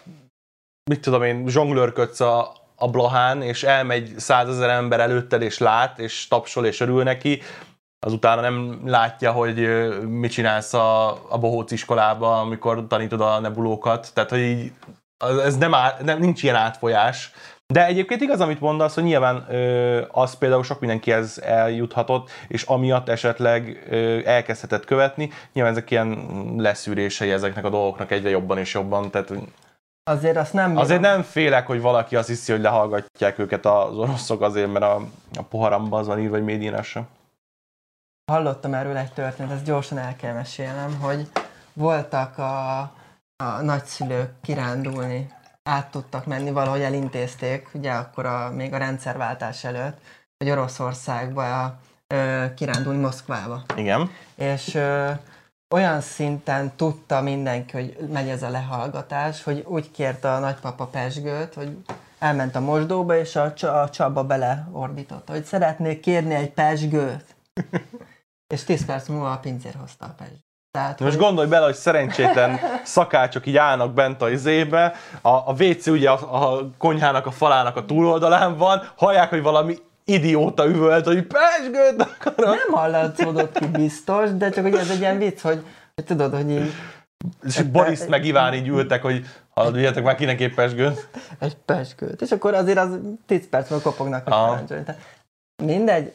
mit tudom én, zsonglőrködsz a, a Blahán, és elmegy százezer ember előtted, és lát, és tapsol, és örül neki, azután nem látja, hogy mit csinálsz a, a bohóc iskolába, amikor tanítod a nebulókat. Tehát, hogy így, ez nem, á, nem nincs ilyen átfolyás. De egyébként igaz, amit mondasz, hogy nyilván ö, az például sok mindenkihez eljuthatott, és amiatt esetleg ö, elkezdhetett követni. Nyilván ezek ilyen leszűrései ezeknek a dolgoknak egyre jobban és jobban. Tehát, Azért azt nem... Azért nem félek, hogy valaki azt hiszi, hogy lehallgatják őket az oroszok azért, mert a, a poharamba az van írva, vagy médiánásra. Hallottam erről egy történet, ezt gyorsan el kell mesélnem, hogy voltak a, a nagyszülők kirándulni, át tudtak menni, valahogy elintézték, ugye akkor a, még a rendszerváltás előtt, hogy Oroszországba a, ö, kirándulni Moszkvába. Igen. És ö, olyan szinten tudta mindenki, hogy megy ez a lehallgatás, hogy úgy kérte a nagypapa pesgőt, hogy elment a mosdóba, és a, a Csaba beleordította, hogy szeretnék kérni egy pesgőt. <laughs> és 10 perc múlva a pincér hozta a pesgőt. Tehát, Most hogy... gondolj bele, hogy szerencsétlen szakácsok így állnak bent a izébe, a, a WC ugye a, a konyhának a falának a túloldalán van, hallják, hogy valami idióta üvölt, hogy pesgőt akarok. Nem hallatszódott ki biztos, de csak hogy ez egy ilyen vicc, hogy, hogy tudod, hogy így... És Boris meg Iván így ültek, hogy hallod, ügyetek már kinek épp pesgőt. Egy pesgőt. És akkor azért az 10 perc múlva kopognak, hogy Mindegy,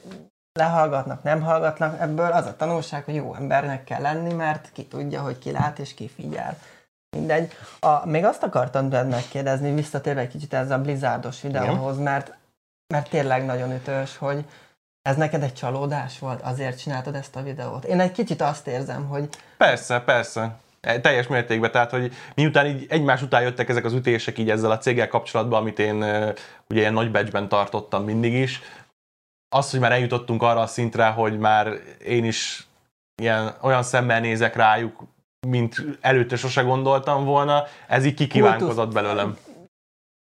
lehallgatnak, nem hallgatnak, ebből az a tanulság, hogy jó embernek kell lenni, mert ki tudja, hogy ki lát és ki figyel. Mindegy. A, még azt akartam tőled megkérdezni, visszatérve egy kicsit ez a Blizzardos videóhoz, mert, mert tényleg nagyon ütős, hogy ez neked egy csalódás volt? Azért csináltad ezt a videót? Én egy kicsit azt érzem, hogy... Persze, persze. E, teljes mértékben, tehát hogy miután így egymás után jöttek ezek az ütések így ezzel a céggel kapcsolatban, amit én ugye ilyen nagy becsben tartottam mindig is, az, hogy már eljutottunk arra a szintre, hogy már én is ilyen, olyan szemmel nézek rájuk, mint előtte sose gondoltam volna, ez így kikívánkozott belőlem.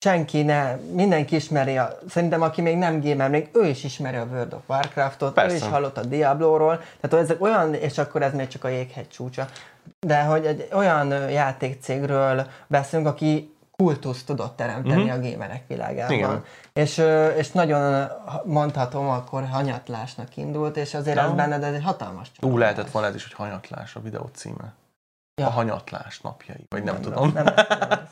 Senki ne, mindenki ismeri, a, szerintem aki még nem gamer, még ő is ismeri a World of Warcraftot, Persze. ő is hallott a Diablo-ról, tehát ezek olyan, és akkor ez még csak a jéghegy csúcsa, de hogy egy olyan játékcégről beszélünk, aki kultuszt tudott teremteni uh-huh. a gémerek világában. Igen. És, és nagyon mondhatom, akkor hanyatlásnak indult, és azért ja. ez benned ez egy hatalmas csalódás. Ú, lehetett volna ez is, hogy hanyatlás a videó címe. Ja. A hanyatlás napjai, vagy nem, nem tudom. Nem, nem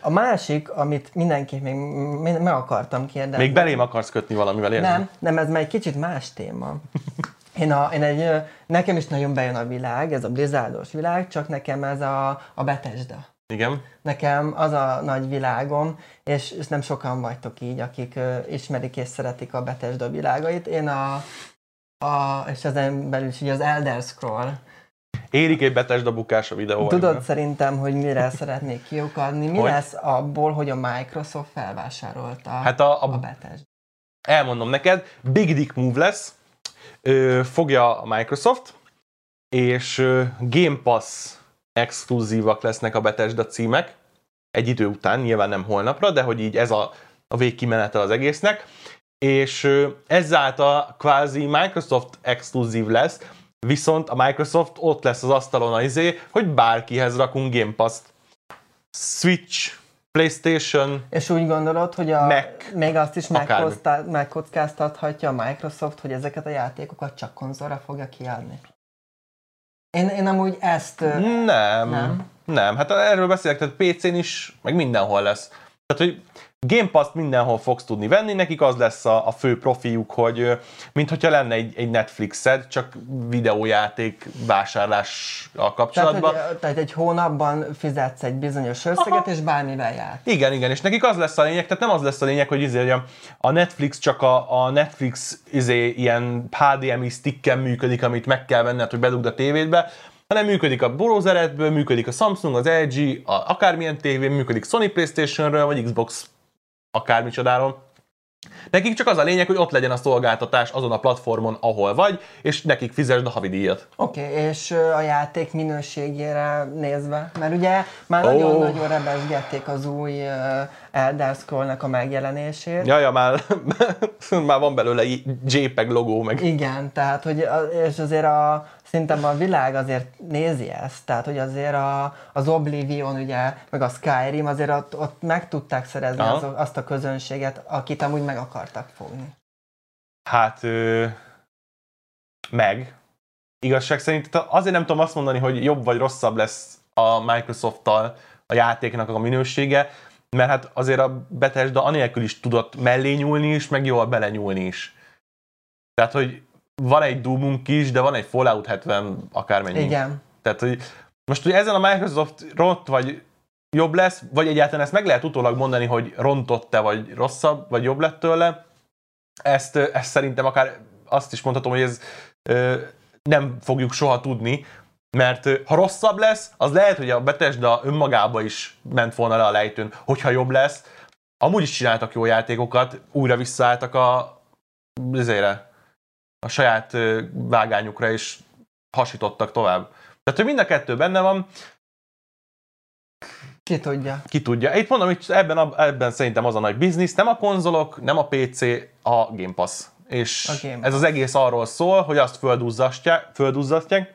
a másik, amit mindenki még meg akartam kérdezni. Még belém akarsz kötni valamivel, érzem? Nem, nem, ez már egy kicsit más téma. <laughs> Én, a, én egy, nekem is nagyon bejön a világ, ez a blizzardos világ, csak nekem ez a, a Betesda. Igen. Nekem az a nagy világom, és, és nem sokan vagytok így, akik uh, ismerik és szeretik a Betesda világait. Én a, a és ezen belül is az Elder Scroll Érik egy Betesda bukás a videó. Tudod szerintem, hogy mire <laughs> szeretnék kiukadni? Mi hogy? lesz abból, hogy a Microsoft felvásárolta hát a, a, a Bethesda? Elmondom neked, Big Dick Move lesz, ö, fogja a Microsoft, és ö, Game Pass exkluzívak lesznek a Bethesda címek, egy idő után, nyilván nem holnapra, de hogy így ez a, a végkimenete az egésznek, és ezáltal kvázi Microsoft exkluzív lesz, viszont a Microsoft ott lesz az asztalon az izé, hogy bárkihez rakunk Game Pass-t. Switch, PlayStation, És úgy gondolod, hogy a, Mac, még azt is megkockáztathatja a Microsoft, hogy ezeket a játékokat csak konzolra fogja kiadni? Én, én amúgy ezt... Nem, nem, nem. Hát erről beszélek, tehát PC-n is, meg mindenhol lesz. Tehát, hogy Game Pass-t mindenhol fogsz tudni venni, nekik az lesz a, a fő profiuk, hogy mintha lenne egy, egy Netflix-ed, csak videójáték a kapcsolatban. Tehát, hogy, tehát egy hónapban fizetsz egy bizonyos összeget, Aha. és bármivel jár. Igen, igen, és nekik az lesz a lényeg, tehát nem az lesz a lényeg, hogy, izé, hogy a, Netflix csak a, a Netflix izé, ilyen HDMI sticken működik, amit meg kell venned, hogy bedugd a tévédbe, hanem működik a browseredből, működik a Samsung, az LG, a, akármilyen tévén, működik Sony Playstation-ről, vagy Xbox akármicsodáról. Nekik csak az a lényeg, hogy ott legyen a szolgáltatás azon a platformon, ahol vagy, és nekik fizesd a havidíjat. Oké, okay, és a játék minőségére nézve, mert ugye már nagyon-nagyon oh. rebesgették az új Elder Scroll-nek a megjelenését. Ja, ja, már, <laughs> már van belőle JPEG logó meg. Igen, tehát, hogy és azért a, szerintem a világ azért nézi ezt, tehát hogy azért a, az Oblivion, ugye, meg a Skyrim, azért ott, ott meg tudták szerezni az, azt a közönséget, akit amúgy meg akartak fogni. Hát, ö, meg. Igazság szerint azért nem tudom azt mondani, hogy jobb vagy rosszabb lesz a Microsoft-tal a játéknak a minősége, mert hát azért a Bethesda anélkül is tudott mellé nyúlni is, meg jól belenyúlni is. Tehát, hogy van egy Doomunk is, de van egy Fallout 70 akármennyi. Igen. Tehát, hogy most, hogy ezen a Microsoft ront, vagy jobb lesz, vagy egyáltalán ezt meg lehet utólag mondani, hogy rontott-e, vagy rosszabb, vagy jobb lett tőle, ezt, ezt szerintem akár azt is mondhatom, hogy ez ö, nem fogjuk soha tudni, mert ha rosszabb lesz, az lehet, hogy a Bethesda önmagába is ment volna le a lejtőn, hogyha jobb lesz. Amúgy is csináltak jó játékokat, újra visszaálltak a, azért, a saját vágányukra, és hasítottak tovább. Tehát, hogy mind a kettő benne van. Ki tudja. Ki tudja. Itt mondom, hogy ebben, a, ebben szerintem az a nagy biznisz, nem a konzolok, nem a PC, a Game Pass. És a Game Pass. ez az egész arról szól, hogy azt földúzzasztják,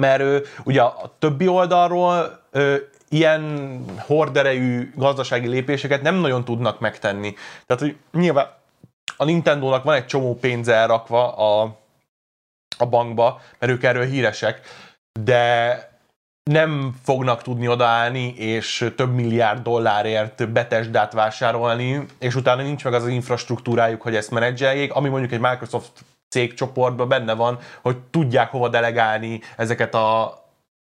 mert ő, ugye a többi oldalról ő, ilyen horderejű gazdasági lépéseket nem nagyon tudnak megtenni. Tehát, hogy nyilván a Nintendo-nak van egy csomó pénze elrakva a, a bankba, mert ők erről híresek, de nem fognak tudni odaállni, és több milliárd dollárért betesdát vásárolni, és utána nincs meg az, az infrastruktúrájuk, hogy ezt menedzseljék, ami mondjuk egy Microsoft cégcsoportban benne van, hogy tudják hova delegálni ezeket a,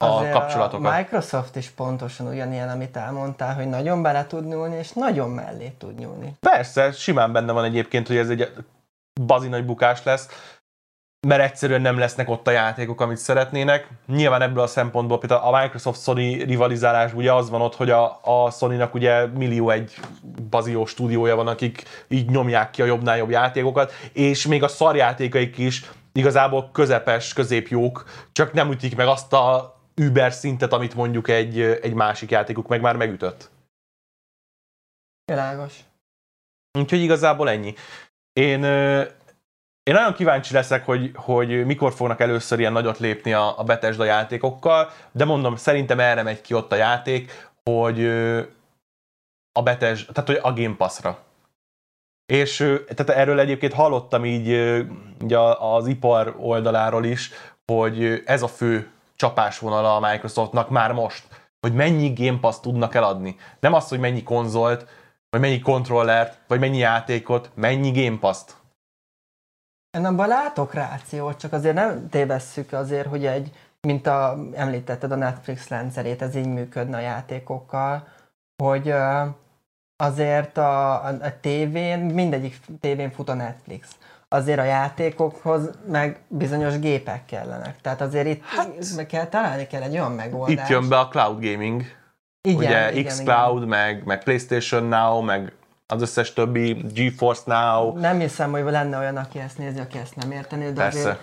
a kapcsolatokat. A Microsoft is pontosan ugyanilyen, amit elmondtál, hogy nagyon bele tud nyúlni, és nagyon mellé tud nyúlni. Persze, simán benne van egyébként, hogy ez egy bazi nagy bukás lesz, mert egyszerűen nem lesznek ott a játékok, amit szeretnének. Nyilván ebből a szempontból például a Microsoft-Sony rivalizálás ugye az van ott, hogy a, a Sony-nak ugye millió egy bazió stúdiója van, akik így nyomják ki a jobbnál jobb játékokat, és még a szarjátékaik is igazából közepes, középjók, csak nem ütik meg azt a Uber szintet, amit mondjuk egy, egy másik játékuk meg már megütött. Világos. Úgyhogy igazából ennyi. Én, én nagyon kíváncsi leszek, hogy, hogy mikor fognak először ilyen nagyot lépni a, a Bethesda játékokkal, de mondom, szerintem erre megy ki ott a játék, hogy a Bethesda, tehát hogy a Game Pass-ra. És tehát erről egyébként hallottam így, így az ipar oldaláról is, hogy ez a fő csapásvonala a Microsoftnak már most, hogy mennyi Game Pass tudnak eladni. Nem az, hogy mennyi konzolt, vagy mennyi kontrollert, vagy mennyi játékot, mennyi Game Pass-t. Én abban látok rációt, csak azért nem tévesszük azért, hogy egy, mint a, említetted a Netflix rendszerét, ez így működne a játékokkal, hogy azért a, a, a tévén, mindegyik tévén fut a Netflix. Azért a játékokhoz meg bizonyos gépek kellenek. Tehát azért itt hát, meg kell találni kell egy olyan megoldást. Itt jön be a cloud gaming. Igen, Ugye igen, xCloud, igen. Meg, meg PlayStation Now, meg az összes többi GeForce Now. Nem hiszem, hogy lenne olyan, aki ezt nézi, aki ezt nem érteni, de Persze. azért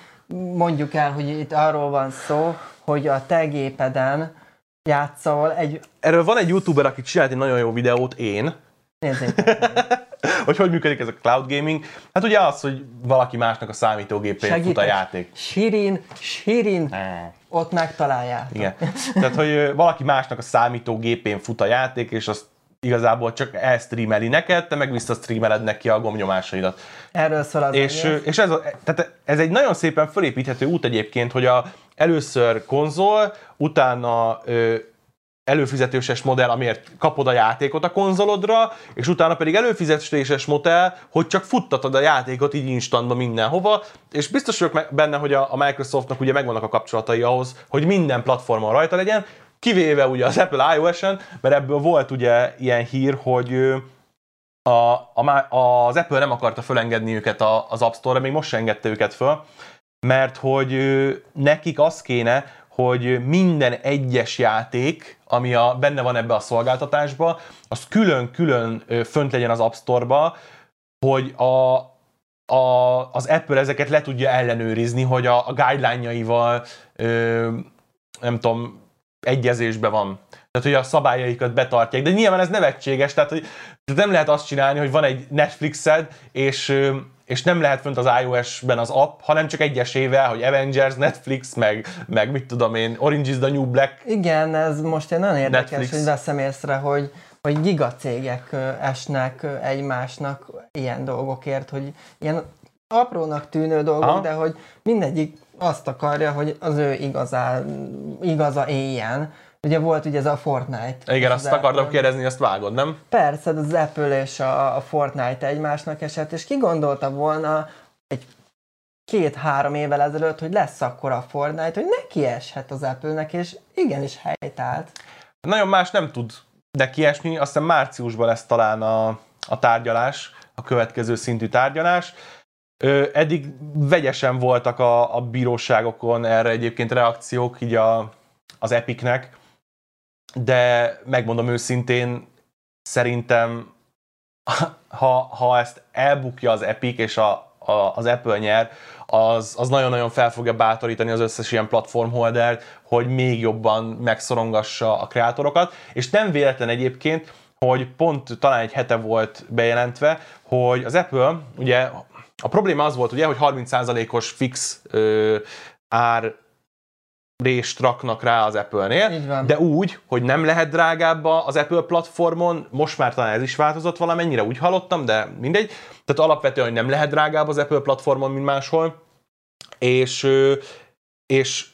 mondjuk el, hogy itt arról van szó, hogy a te gépeden játszol egy... Erről van egy youtuber, aki csinált egy nagyon jó videót, én. <laughs> hogy hogy működik ez a cloud gaming? Hát ugye az, hogy valaki másnak a számítógépén Segítek. fut a játék. Sirin, Sirin, ott megtalálják. Igen. Tehát, hogy valaki másnak a számítógépén fut a játék, és azt igazából csak elstreameli neked, te meg visszastreameled neki a gomnyomásaidat. Erről szól az És, és ez, a, tehát ez egy nagyon szépen fölépíthető út egyébként, hogy a, először konzol, utána ö, előfizetéses modell, amiért kapod a játékot a konzolodra, és utána pedig előfizetéses modell, hogy csak futtatod a játékot így instantban mindenhova, és biztos vagyok benne, hogy a, Microsoftnak ugye megvannak a kapcsolatai ahhoz, hogy minden platformon rajta legyen, kivéve ugye az Apple iOS-en, mert ebből volt ugye ilyen hír, hogy a, a, az Apple nem akarta fölengedni őket az App Store-ra, még most sem engedte őket föl, mert hogy nekik az kéne, hogy minden egyes játék, ami a, benne van ebbe a szolgáltatásba, az külön-külön fönt legyen az App Store-ba, hogy a, a, az Apple ezeket le tudja ellenőrizni, hogy a, a guideline-jaival nem tudom, egyezésben van. Tehát, hogy a szabályaikat betartják. De nyilván ez nevetséges, tehát, hogy tehát nem lehet azt csinálni, hogy van egy Netflixed, és és nem lehet fönt az iOS-ben az app, hanem csak egyesével, hogy Avengers, Netflix, meg, meg mit tudom én, Orange is the New Black. Igen, ez most egy nagyon érdekes, Netflix. hogy veszem észre, hogy, hogy gigacégek esnek egymásnak ilyen dolgokért, hogy ilyen aprónak tűnő dolgok, Aha. de hogy mindegyik azt akarja, hogy az ő igazá, igaza éljen, Ugye volt ugye ez a Fortnite. Igen, azt akartam Apple. kérdezni, azt vágod, nem? Persze, az Apple és a, a Fortnite egymásnak esett, és ki gondolta volna egy két-három évvel ezelőtt, hogy lesz akkor a Fortnite, hogy neki eshet az Apple-nek, és igenis helytált. Nagyon más nem tud neki esni, azt hiszem márciusban lesz talán a, a tárgyalás, a következő szintű tárgyalás. Ö, eddig vegyesen voltak a, a bíróságokon erre egyébként reakciók, így a, az Epicnek, de megmondom őszintén, szerintem ha, ha ezt elbukja az Epic és a, a, az Apple nyer, az, az nagyon-nagyon fel fogja bátorítani az összes ilyen platformholder, hogy még jobban megszorongassa a kreátorokat, és nem véletlen egyébként, hogy pont talán egy hete volt bejelentve, hogy az Apple, ugye a probléma az volt ugye, hogy 30%-os fix ö, ár rést raknak rá az Apple-nél, de úgy, hogy nem lehet drágább az Apple platformon, most már talán ez is változott valamennyire, úgy hallottam, de mindegy. Tehát alapvetően, hogy nem lehet drágább az Apple platformon, mint máshol, és, és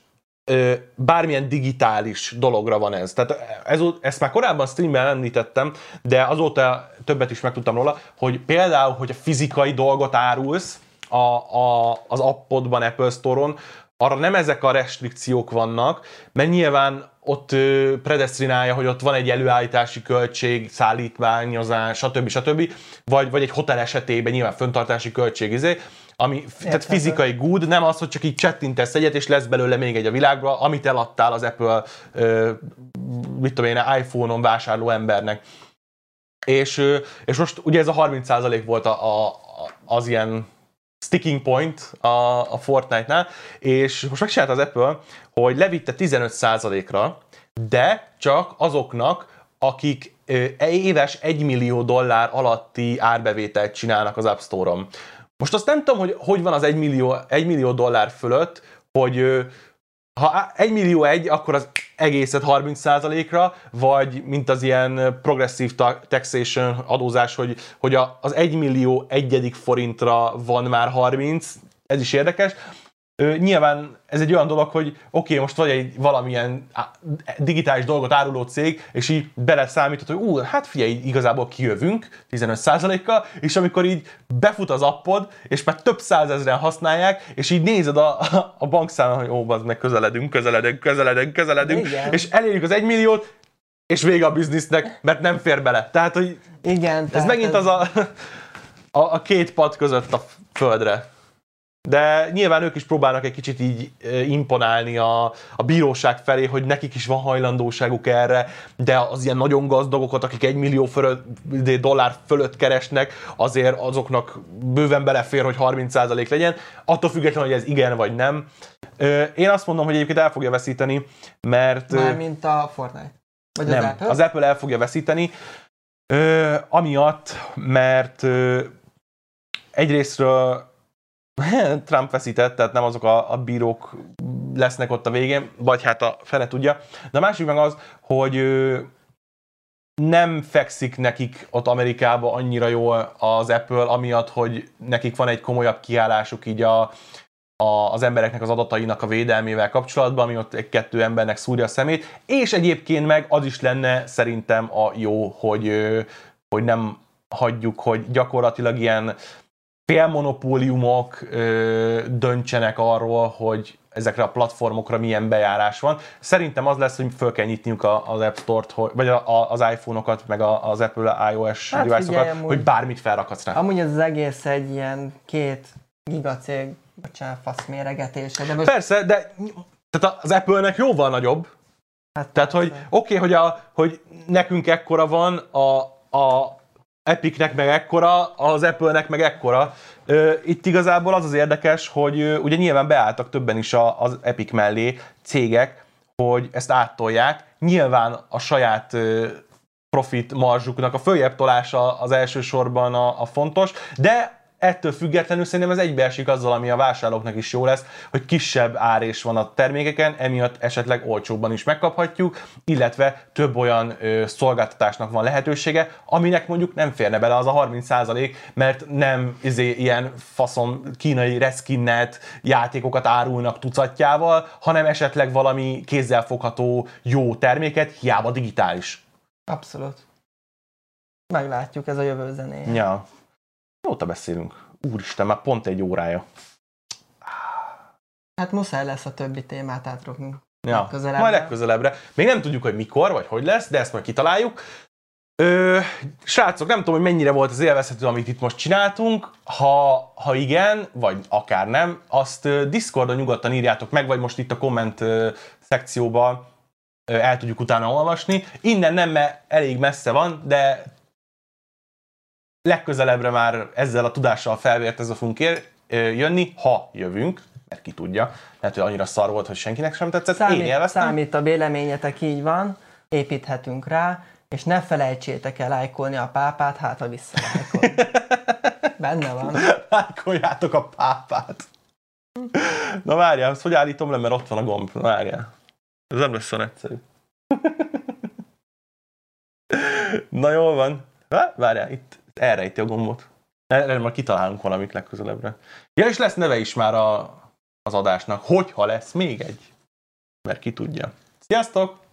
bármilyen digitális dologra van ez. Tehát ez, ezt már korábban streamben említettem, de azóta többet is megtudtam róla, hogy például, hogy a fizikai dolgot árulsz a, a, az appodban, Apple Store-on, arra nem ezek a restrikciók vannak, mert nyilván ott predestinálja, hogy ott van egy előállítási költség, szállítmányozás, stb. stb. Vagy, vagy egy hotel esetében nyilván föntartási költség, izé, ami Értem. tehát fizikai good, nem az, hogy csak így csettintesz egyet, és lesz belőle még egy a világra, amit eladtál az Apple, mit tudom én, iPhone-on vásárló embernek. És, és most ugye ez a 30% volt a, a, az ilyen sticking point a, a Fortnite-nál, és most megcsinálta az Apple, hogy levitte 15%-ra, de csak azoknak, akik éves 1 millió dollár alatti árbevételt csinálnak az App Store-on. Most azt nem tudom, hogy hogy van az 1 millió, 1 millió dollár fölött, hogy ha 1 millió egy, akkor az egészet 30%-ra, vagy mint az ilyen progressive taxation adózás, hogy, hogy az 1 millió egyedik forintra van már 30, ez is érdekes. Nyilván ez egy olyan dolog, hogy oké, okay, most vagy egy valamilyen digitális dolgot áruló cég, és így beleszámítod, hogy ú, hát figyelj, igazából kijövünk 15%-kal, és amikor így befut az appod, és már több százezren használják, és így nézed a, a bankszámon, hogy ó, az meg közeledünk, közeledünk, közeledünk, közeledünk, Igen. és elérjük az egy milliót, és vége a biznisznek, mert nem fér bele. Tehát, hogy Igen, ez megint ez... az a, a, a két pad között a földre. De nyilván ők is próbálnak egy kicsit így imponálni a, a bíróság felé, hogy nekik is van hajlandóságuk erre, de az ilyen nagyon gazdagokat, akik egy millió fölött, dollár fölött keresnek, azért azoknak bőven belefér, hogy 30% legyen, attól függetlenül, hogy ez igen vagy nem. Én azt mondom, hogy egyébként el fogja veszíteni, mert... Mármint a Fortnite? Vagy nem, az Apple? Az Apple el fogja veszíteni, amiatt, mert egyrésztről <laughs> Trump veszített, tehát nem azok a, a bírók lesznek ott a végén, vagy hát a fele tudja. De a másik meg az, hogy nem fekszik nekik ott Amerikában annyira jól az Apple, amiatt, hogy nekik van egy komolyabb kiállásuk így a, a, az embereknek az adatainak a védelmével kapcsolatban, ami ott egy-kettő embernek szúrja a szemét, és egyébként meg az is lenne szerintem a jó, hogy, hogy nem hagyjuk, hogy gyakorlatilag ilyen félmonopóliumok ö, döntsenek arról, hogy ezekre a platformokra milyen bejárás van. Szerintem az lesz, hogy föl kell nyitniuk az App Store-t, vagy az iPhone-okat, meg az Apple iOS hát device-okat, hogy bármit felrakhatsz rá. Amúgy ez az egész egy ilyen két gigacég, bocsánat, fasz méregetése. De most... Persze, de tehát az Apple-nek jóval nagyobb. Hát tehát, persze. hogy oké, okay, hogy, a, hogy nekünk ekkora van, a, a, Epicnek meg ekkora, az Apple-nek meg ekkora. Itt igazából az az érdekes, hogy ugye nyilván beálltak többen is az Epic mellé cégek, hogy ezt áttolják. Nyilván a saját profit marzsuknak a följebb tolása az elsősorban a, a fontos, de ettől függetlenül szerintem ez egybeesik azzal, ami a vásárlóknak is jó lesz, hogy kisebb árés van a termékeken, emiatt esetleg olcsóbban is megkaphatjuk, illetve több olyan ö, szolgáltatásnak van lehetősége, aminek mondjuk nem férne bele az a 30%, mert nem izé, ilyen faszom kínai reskinnet játékokat árulnak tucatjával, hanem esetleg valami kézzelfogható jó terméket, hiába digitális. Abszolút. Meglátjuk, ez a jövő zenéje. Ja. Mióta beszélünk? Úristen, már pont egy órája. Hát muszáj lesz a többi témát átrakni. Ja, legközelebbre. majd legközelebbre. Még nem tudjuk, hogy mikor, vagy hogy lesz, de ezt majd kitaláljuk. Ö, srácok, nem tudom, hogy mennyire volt az élvezhető, amit itt most csináltunk. Ha, ha igen, vagy akár nem, azt Discordon nyugodtan írjátok meg, vagy most itt a komment szekcióban el tudjuk utána olvasni. Innen nem, mert elég messze van, de legközelebbre már ezzel a tudással felvértezve fogunk ér, jönni, ha jövünk, mert ki tudja. Lehet, hogy annyira szar volt, hogy senkinek sem tetszett. Számít, Én élveztem. Számít a véleményetek, így van, építhetünk rá, és ne felejtsétek el lájkolni a pápát, hát ha visszalájkol. <laughs> Benne van. Lájkoljátok a pápát. Na várjál, ezt hogy állítom le, mert ott van a gomb. Na várjál. Ez nem lesz olyan egyszerű. <laughs> Na jól van. Várjál, itt elrejti a gombot. Erre majd kitalálunk valamit legközelebbre. Ja, és lesz neve is már a, az adásnak, hogyha lesz még egy. Mert ki tudja. Sziasztok!